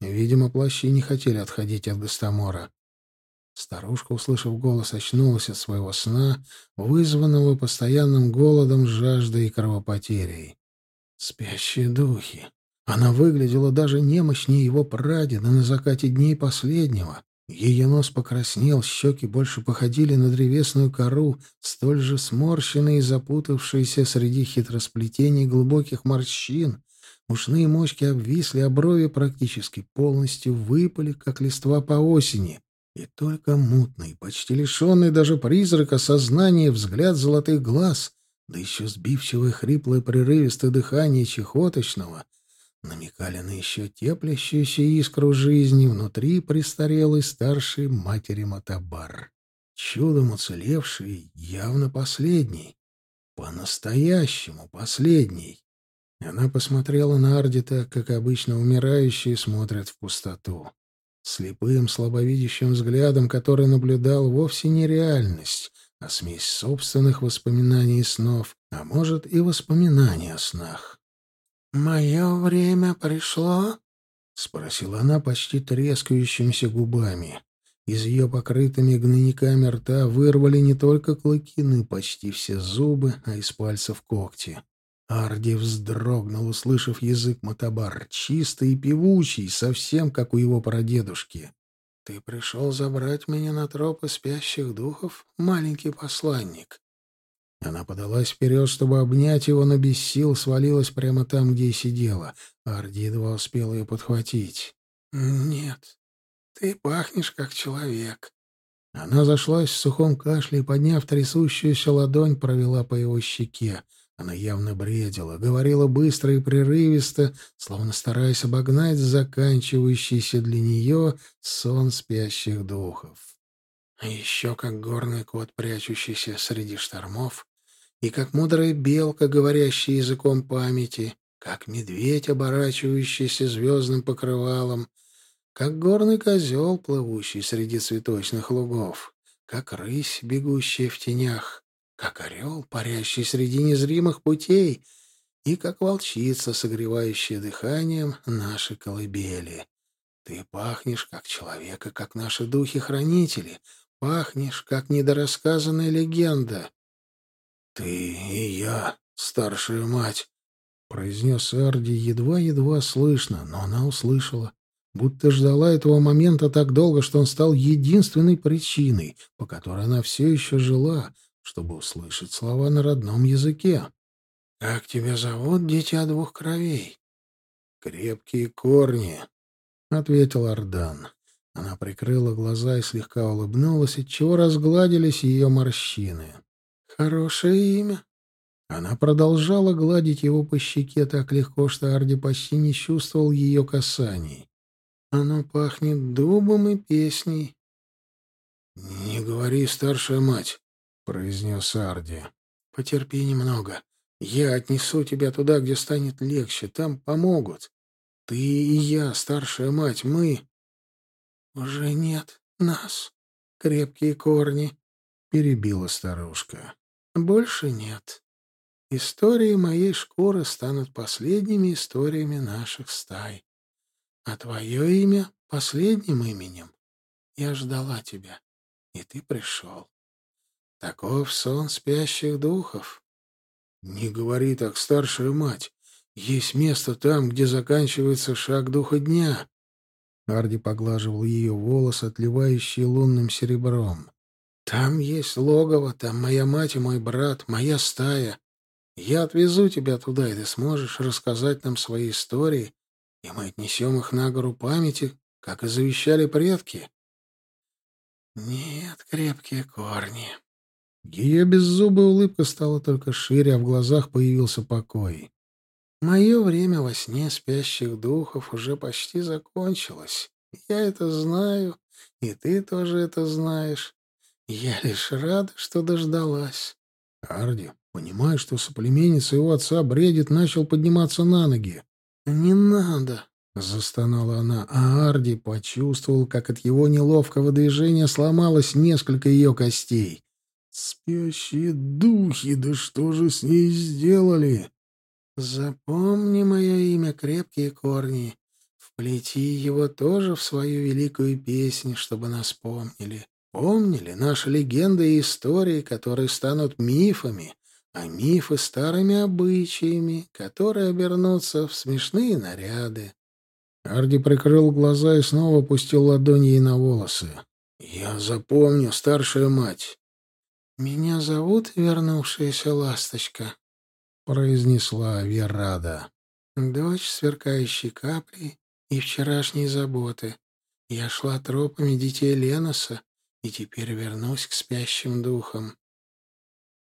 Видимо, плащи не хотели отходить от Гастамора. Старушка, услышав голос, очнулась от своего сна, вызванного постоянным голодом, жаждой и кровопотерей. Спящие духи. Она выглядела даже немощнее его прадеда на закате дней последнего. Ее нос покраснел, щеки больше походили на древесную кору, столь же сморщенные и запутавшиеся среди хитросплетений глубоких морщин. Ушные мочки обвисли, а брови практически полностью выпали, как листва по осени. И только мутный, почти лишенный даже призрака сознания взгляд золотых глаз, да еще сбивчивое хриплое прерывистое дыхание чехоточного — намекали на еще теплящуюся искру жизни внутри престарелой старшей матери Матабар. Чудом уцелевший, явно последний. По-настоящему последний. Она посмотрела на Ардита, как обычно умирающие смотрят в пустоту. Слепым, слабовидящим взглядом, который наблюдал вовсе не реальность, а смесь собственных воспоминаний и снов, а может и воспоминаний о снах. «Мое время пришло?» — спросила она почти трескающимися губами. Из ее покрытыми гнойниками рта вырвали не только клыки, но и почти все зубы, а из пальцев когти. Арди вздрогнул, услышав язык Матабар, чистый и певучий, совсем как у его прадедушки. «Ты пришел забрать меня на тропы спящих духов, маленький посланник?» Она подалась вперед, чтобы обнять его, но без сил свалилась прямо там, где и сидела. Арди едва успел ее подхватить. «Нет, ты пахнешь как человек. Она зашлась в сухом кашле и, подняв трясущуюся ладонь, провела по его щеке. Она явно бредила, говорила быстро и прерывисто, словно стараясь обогнать заканчивающийся для нее сон спящих духов. А еще как горный кот, прячущийся среди штормов, и как мудрая белка, говорящая языком памяти, как медведь, оборачивающийся звездным покрывалом, как горный козел, плывущий среди цветочных лугов, как рысь, бегущая в тенях, как орел, парящий среди незримых путей, и как волчица, согревающая дыханием наши колыбели. Ты пахнешь, как человек, и как наши духи-хранители, пахнешь, как недорассказанная легенда. «Ты и я, старшая мать», — произнес Арди едва-едва слышно, но она услышала будто ждала этого момента так долго, что он стал единственной причиной, по которой она все еще жила, чтобы услышать слова на родном языке. «Как тебя зовут, дитя двух кровей?» «Крепкие корни», — ответил Ардан. Она прикрыла глаза и слегка улыбнулась, отчего разгладились ее морщины. «Хорошее имя». Она продолжала гладить его по щеке так легко, что Арди почти не чувствовал ее касаний. Оно пахнет дубом и песней. — Не говори, старшая мать, — произнес Арди. — Потерпи немного. Я отнесу тебя туда, где станет легче. Там помогут. Ты и я, старшая мать, мы... — Уже нет нас. Крепкие корни, — перебила старушка. — Больше нет. Истории моей шкуры станут последними историями наших стай. А твое имя — последним именем. Я ждала тебя, и ты пришел. Таков сон спящих духов. Не говори так, старшая мать. Есть место там, где заканчивается шаг духа дня. Арди поглаживал ее волосы, отливающие лунным серебром. Там есть логово, там моя мать и мой брат, моя стая. Я отвезу тебя туда, и ты сможешь рассказать нам свои истории и мы отнесем их на гору памяти, как и завещали предки. Нет, крепкие корни. Ее беззубая улыбка стала только шире, а в глазах появился покой. Мое время во сне спящих духов уже почти закончилось. Я это знаю, и ты тоже это знаешь. Я лишь рада, что дождалась. Арди, понимая, что соплеменница его отца бредит, начал подниматься на ноги. «Не надо!» — застонала она, а Арди почувствовал, как от его неловкого движения сломалось несколько ее костей. «Спящие духи, да что же с ней сделали?» «Запомни мое имя, крепкие корни. Вплети его тоже в свою великую песнь, чтобы нас помнили. Помнили наши легенды и истории, которые станут мифами, а мифы старыми обычаями, которые обернутся в смешные наряды. Арди прикрыл глаза и снова опустил ладонь ей на волосы. «Я запомню, старшая мать». «Меня зовут вернувшаяся ласточка», — произнесла Верада. «Дочь сверкающей капли и вчерашней заботы. Я шла тропами детей Леноса и теперь вернусь к спящим духам.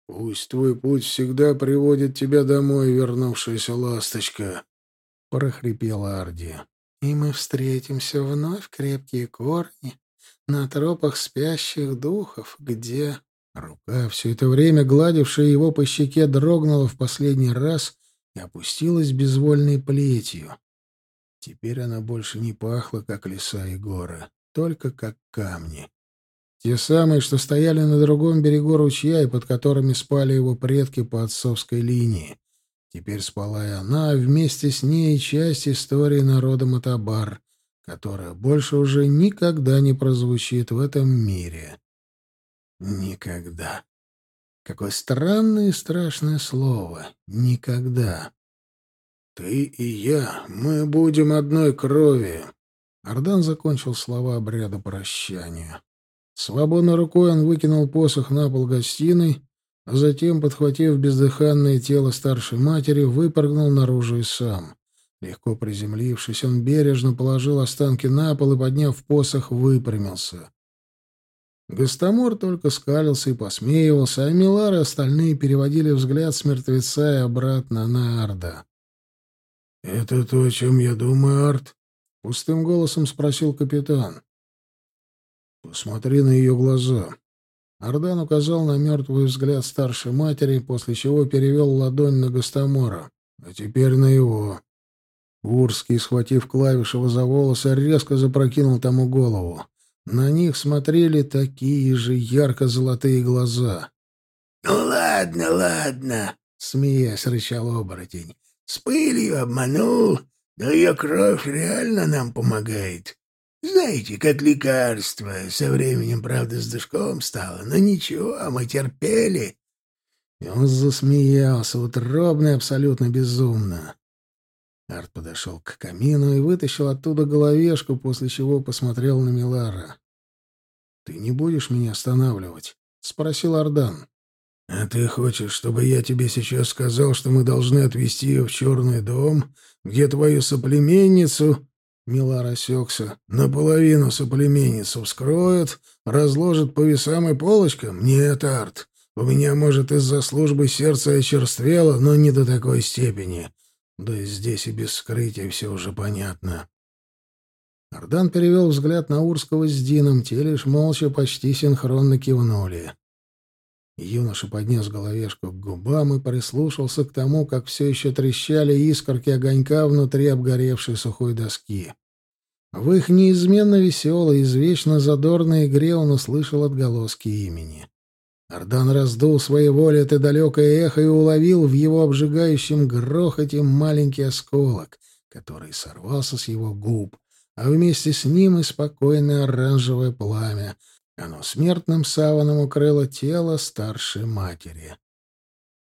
«Пусть твой путь всегда приводит тебя домой, вернувшаяся ласточка», — прохрипела Арди. «И мы встретимся вновь, крепкие корни, на тропах спящих духов, где...» Рука, все это время гладившая его по щеке, дрогнула в последний раз и опустилась безвольной плетью. Теперь она больше не пахла, как леса и горы, только как камни. Те самые, что стояли на другом берегу ручья и под которыми спали его предки по отцовской линии. Теперь спала и она, а вместе с ней часть истории народа Матабар, которая больше уже никогда не прозвучит в этом мире. Никогда. Какое странное и страшное слово. Никогда. «Ты и я, мы будем одной крови». Ардан закончил слова обряда прощания. Свободной рукой он выкинул посох на пол гостиной, а затем, подхватив бездыханное тело старшей матери, выпрыгнул наружу и сам. Легко приземлившись, он бережно положил останки на пол и, подняв посох, выпрямился. Гостомор только скалился и посмеивался, а Милар и остальные переводили взгляд с мертвеца и обратно на Арда. «Это то, о чем я думаю, Арт?» — пустым голосом спросил капитан. «Посмотри на ее глаза». Ардан указал на мертвый взгляд старшей матери, после чего перевел ладонь на Гостомора. «А теперь на его». Урский, схватив Клавишева за волосы, резко запрокинул тому голову. На них смотрели такие же ярко-золотые глаза. «Ну ладно, ладно», — смеясь рычал оборотень. «С пылью обманул, но ее кровь реально нам помогает. Знаете, как лекарство. Со временем, правда, с душком стало, но ничего, мы терпели». И он засмеялся, утробно и абсолютно безумно. Арт подошел к камину и вытащил оттуда головешку, после чего посмотрел на Милара. «Ты не будешь меня останавливать?» — спросил Ардан. «А ты хочешь, чтобы я тебе сейчас сказал, что мы должны отвезти ее в черный дом, где твою соплеменницу...» Милар осекся. «Наполовину соплеменницу вскроют, разложат по весам и полочкам? Нет, Арт, у меня, может, из-за службы сердце очерствело, но не до такой степени. Да и здесь и без скрытия все уже понятно. Ардан перевел взгляд на Урского с Дином, те лишь молча почти синхронно кивнули. Юноша поднес головешку к губам и прислушался к тому, как все еще трещали искорки огонька внутри обгоревшей сухой доски. В их неизменно веселой, извечно задорной игре он услышал отголоски имени. Ардан раздул своей волей это далекое эхо и уловил в его обжигающем грохоте маленький осколок, который сорвался с его губ, а вместе с ним и спокойное оранжевое пламя. Оно смертным саваном укрыло тело старшей матери.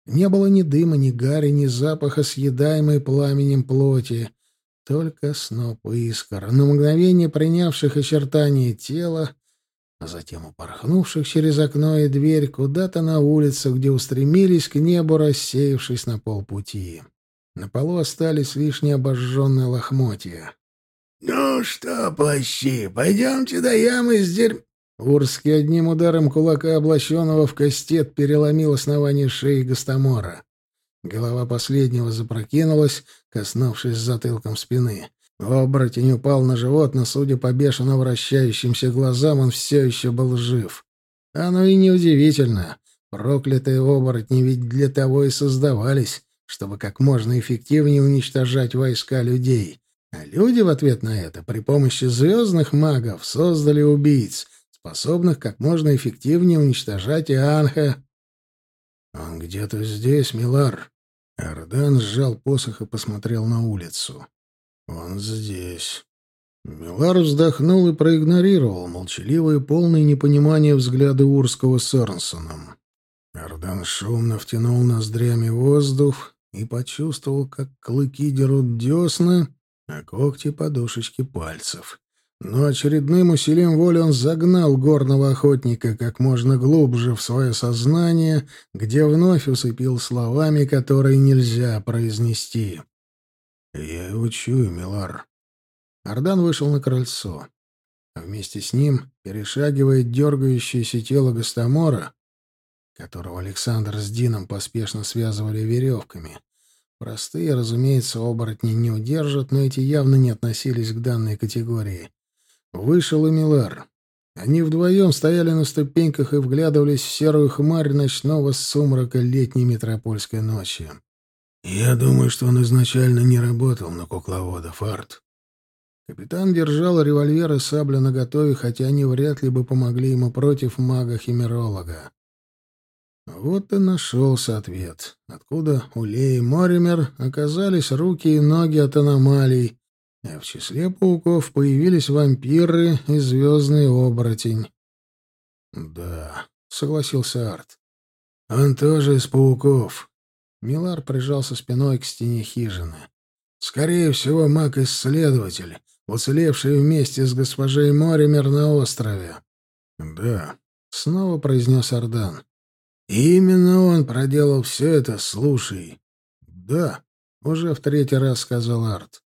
Не было ни дыма, ни гари, ни запаха съедаемой пламенем плоти, только сноп искр, на мгновение принявших очертания тела, а затем упорхнувших через окно и дверь куда-то на улицу, где устремились к небу, рассеявшись на полпути. На полу остались лишь необожженные лохмотья. — Ну что, плащи, пойдемте до ямы с дерь... Урский одним ударом кулака, облаченного в кастет, переломил основание шеи Гостомора. Голова последнего запрокинулась, коснувшись затылком спины. Оборотень упал на живот, но, судя по бешено вращающимся глазам, он все еще был жив. Оно и неудивительно. Проклятые оборотни ведь для того и создавались, чтобы как можно эффективнее уничтожать войска людей. А люди в ответ на это при помощи звездных магов создали убийц, способных как можно эффективнее уничтожать Ианха. «Он где-то здесь, Милар». Ардан сжал посох и посмотрел на улицу. Он здесь. Милар вздохнул и проигнорировал молчаливые, полные непонимания взгляды Урского с Эрнсоном. Ардан шумно втянул ноздрями воздух и почувствовал, как клыки дерут десны, а когти — подушечки пальцев. Но очередным усилием воли он загнал горного охотника как можно глубже в свое сознание, где вновь усыпил словами, которые нельзя произнести. «Я его чую, Милар». Ардан вышел на крыльцо. А вместе с ним перешагивает дергающееся тело Гастамора, которого Александр с Дином поспешно связывали веревками. Простые, разумеется, оборотни не удержат, но эти явно не относились к данной категории. Вышел и Милар. Они вдвоем стояли на ступеньках и вглядывались в серую хмарь ночного сумрака летней метропольской ночи. Я думаю, что он изначально не работал на кукловодов, Арт. Капитан держал револьвер и саблю наготове, хотя они вряд ли бы помогли ему против мага-химеролога. Вот и нашелся ответ. Откуда у Леи Моример оказались руки и ноги от аномалий, а в числе пауков появились вампиры и звездный оборотень. «Да», — согласился Арт. «Он тоже из пауков. Милар прижался спиной к стене хижины. «Скорее всего, маг-исследователь, уцелевший вместе с госпожей Моример на острове». «Да», — снова произнес Ардан. «Именно он проделал все это, слушай». «Да», — уже в третий раз сказал Арт.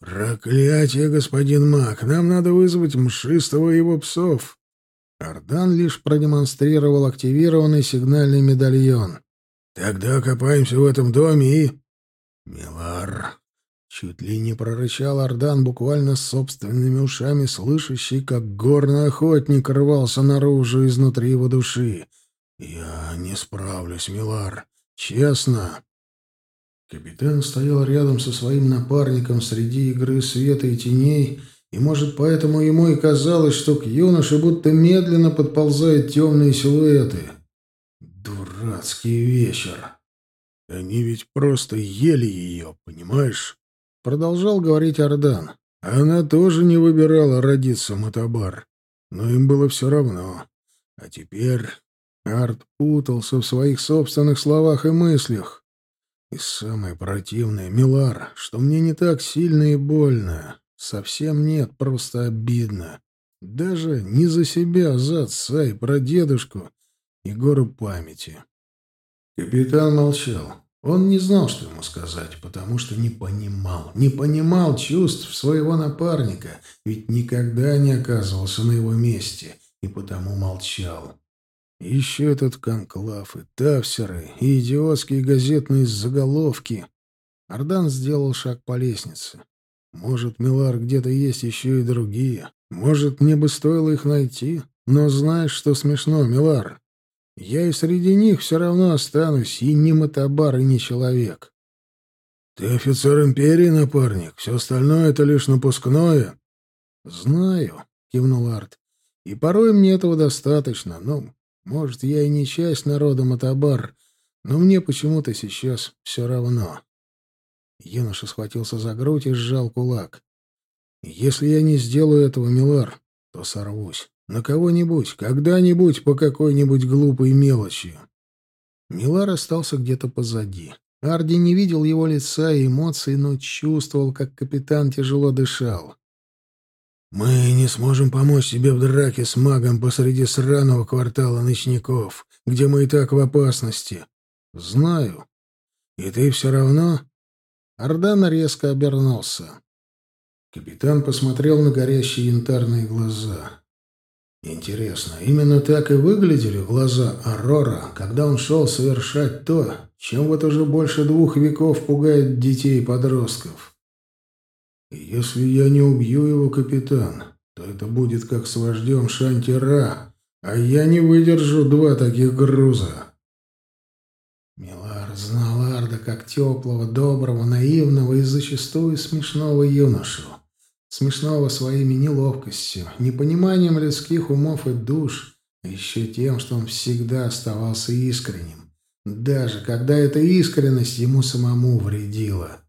«Проклятие, господин маг! Нам надо вызвать мшистого его псов!» Ардан лишь продемонстрировал активированный сигнальный медальон. «Тогда копаемся в этом доме и...» «Милар...» Чуть ли не прорычал Ардан, буквально собственными ушами слышащий, как горный охотник рвался наружу изнутри его души. «Я не справлюсь, Милар. Честно». Капитан стоял рядом со своим напарником среди игры света и теней, и, может, поэтому ему и казалось, что к юноше будто медленно подползают темные силуэты. Дурацкий вечер. Они ведь просто ели ее, понимаешь? Продолжал говорить Ардан. Она тоже не выбирала родиться Матабар, но им было все равно. А теперь Арт путался в своих собственных словах и мыслях. И самое противное, Милар, что мне не так сильно и больно. Совсем нет, просто обидно. Даже не за себя, а за отца и прадедушку, и гору памяти. Капитан молчал. Он не знал, что ему сказать, потому что не понимал, не понимал чувств своего напарника, ведь никогда не оказывался на его месте, и потому молчал. Еще этот конклав и тавсеры, и идиотские газетные заголовки. Ардан сделал шаг по лестнице. Может, Милар, где-то есть еще и другие. Может, мне бы стоило их найти. Но знаешь, что смешно, Милар? Я и среди них все равно останусь и не мотобар, и не человек. Ты офицер империи, напарник. Все остальное — это лишь напускное. Знаю, — кивнул Арт. И порой мне этого достаточно, но может, я и не часть народа Матабар, но мне почему-то сейчас все равно. Юноша схватился за грудь и сжал кулак. Если я не сделаю этого, Милар, то сорвусь. На кого-нибудь, когда-нибудь, по какой-нибудь глупой мелочи. Милар остался где-то позади. Арди не видел его лица и эмоций, но чувствовал, как капитан тяжело дышал. Мы не сможем помочь себе в драке с магом посреди сраного квартала ночников, где мы и так в опасности. Знаю. И ты все равно...» Ордан резко обернулся. Капитан посмотрел на горящие янтарные глаза. Интересно, именно так и выглядели глаза Аррора, когда он шел совершать то, чем вот уже больше двух веков пугает детей и подростков. Если я не убью его, капитан, то это будет как с вождем Шантира, а я не выдержу два таких груза. Милар знал Арда как теплого, доброго, наивного и зачастую смешного юношу. Смешного своими неловкостью, непониманием людских умов и душ, а еще тем, что он всегда оставался искренним, даже когда эта искренность ему самому вредила.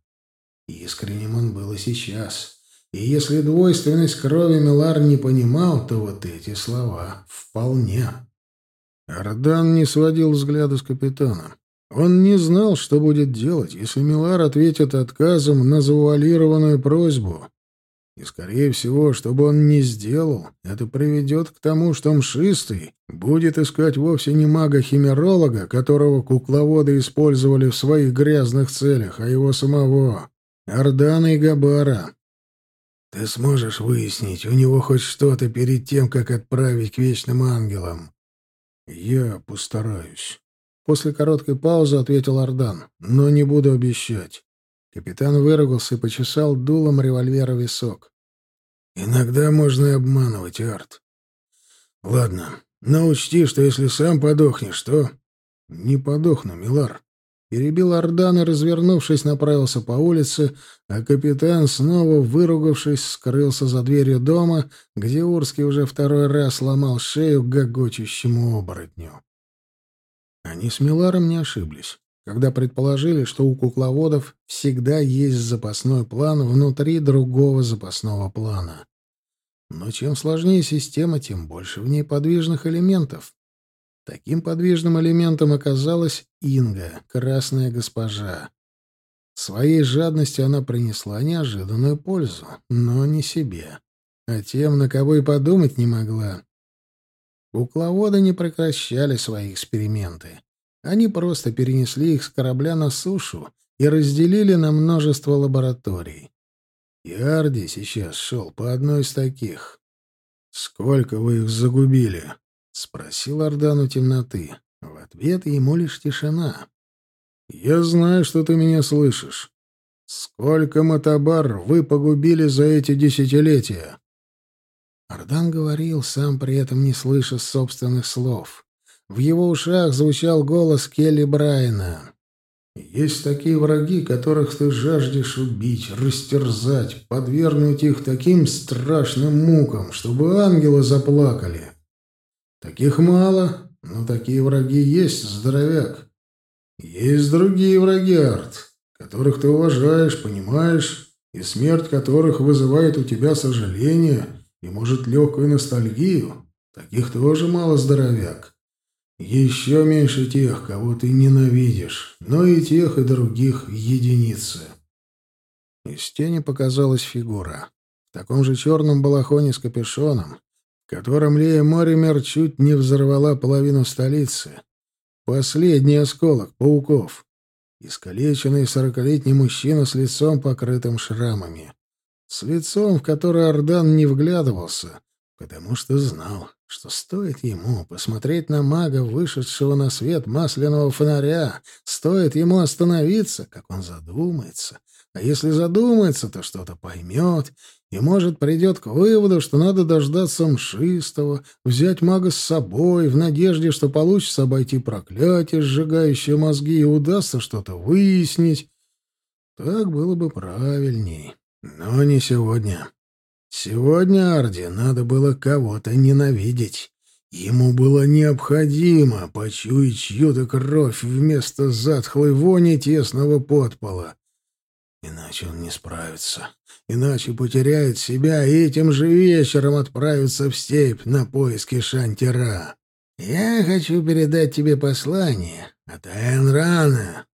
Искренним он был и сейчас. И если двойственность крови Милар не понимал, то вот эти слова вполне. Ардан не сводил взгляда с капитана. Он не знал, что будет делать, если Милар ответит отказом на завуалированную просьбу. И, скорее всего, что бы он ни сделал, это приведет к тому, что Мшистый будет искать вовсе не мага-химеролога, которого кукловоды использовали в своих грязных целях, а его самого. Ордана и Габара. Ты сможешь выяснить у него хоть что-то перед тем, как отправить к Вечным Ангелам? Я постараюсь. После короткой паузы ответил Ардан. Но не буду обещать. Капитан выругался и почесал дулом револьвера висок. Иногда можно и обманывать, Арт. Ладно, но учти, что если сам подохнешь, то... Не подохну, Милар. Перебил Ордан и, развернувшись, направился по улице, а капитан, снова выругавшись, скрылся за дверью дома, где Урский уже второй раз ломал шею гогочущему оборотню. Они с Миларом не ошиблись, когда предположили, что у кукловодов всегда есть запасной план внутри другого запасного плана. Но чем сложнее система, тем больше в ней подвижных элементов. Таким подвижным элементом оказалась Инга, красная госпожа. Своей жадностью она принесла неожиданную пользу, но не себе, а тем, на кого и подумать не могла. Кукловоды не прекращали свои эксперименты. Они просто перенесли их с корабля на сушу и разделили на множество лабораторий. И Арди сейчас шел по одной из таких. «Сколько вы их загубили?» спросил Ардан у темноты. В ответ ему лишь тишина. «Я знаю, что ты меня слышишь. Сколько мотобар вы погубили за эти десятилетия?» Ардан говорил, сам при этом не слыша собственных слов. В его ушах звучал голос Келли Брайана. «Есть такие враги, которых ты жаждешь убить, растерзать, подвергнуть их таким страшным мукам, чтобы ангелы заплакали. Таких мало, но такие враги есть, здоровяк. Есть другие враги, Арт, которых ты уважаешь, понимаешь, и смерть которых вызывает у тебя сожаление и, может, легкую ностальгию. Таких тоже мало, здоровяк. Еще меньше тех, кого ты ненавидишь, но и тех, и других единицы. Из тени показалась фигура. В таком же черном балахоне с капюшоном, в котором Лея Моример чуть не взорвала половину столицы. Последний осколок пауков. Искалеченный сорокалетний мужчина с лицом, покрытым шрамами. С лицом, в которое Ордан не вглядывался, потому что знал, что стоит ему посмотреть на мага, вышедшего на свет масляного фонаря, стоит ему остановиться, как он задумается. А если задумается, то что-то поймет и, может, придет к выводу, что надо дождаться мшистого, взять мага с собой, в надежде, что получится обойти проклятие, сжигающее мозги, и удастся что-то выяснить. Так было бы правильней. Но не сегодня. Сегодня Арди надо было кого-то ненавидеть. Ему было необходимо почуять чью-то кровь вместо затхлой вони тесного подпола. Иначе он не справится. Иначе потеряет себя и этим же вечером отправится в степь на поиски Шантира. Я хочу передать тебе послание от Айнрана.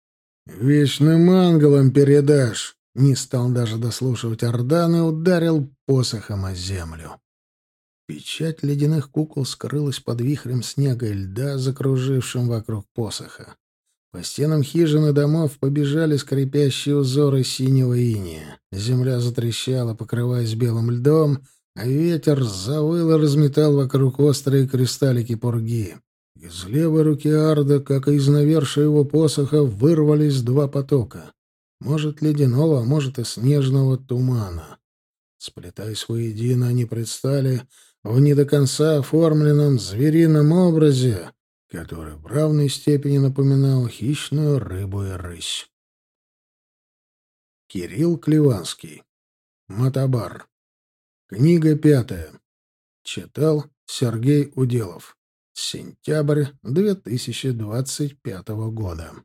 Вечным ангелам передашь. Не стал даже дослушивать Ордан и ударил посохом о землю. Печать ледяных кукол скрылась под вихрем снега и льда, закружившим вокруг посоха. По стенам хижин и домов побежали скрипящие узоры синего иния. Земля затрещала, покрываясь белым льдом, а ветер завыл и разметал вокруг острые кристаллики пурги. Из левой руки Арда, как и из навершия его посоха, вырвались два потока. Может, ледяного, а может и снежного тумана. Сплетаясь воедино, они предстали в не до конца оформленном зверином образе, который в равной степени напоминал хищную рыбу и рысь. Кирилл Клеванский. Матабар. Книга пятая. Читал Сергей Уделов. Сентябрь 2025 года.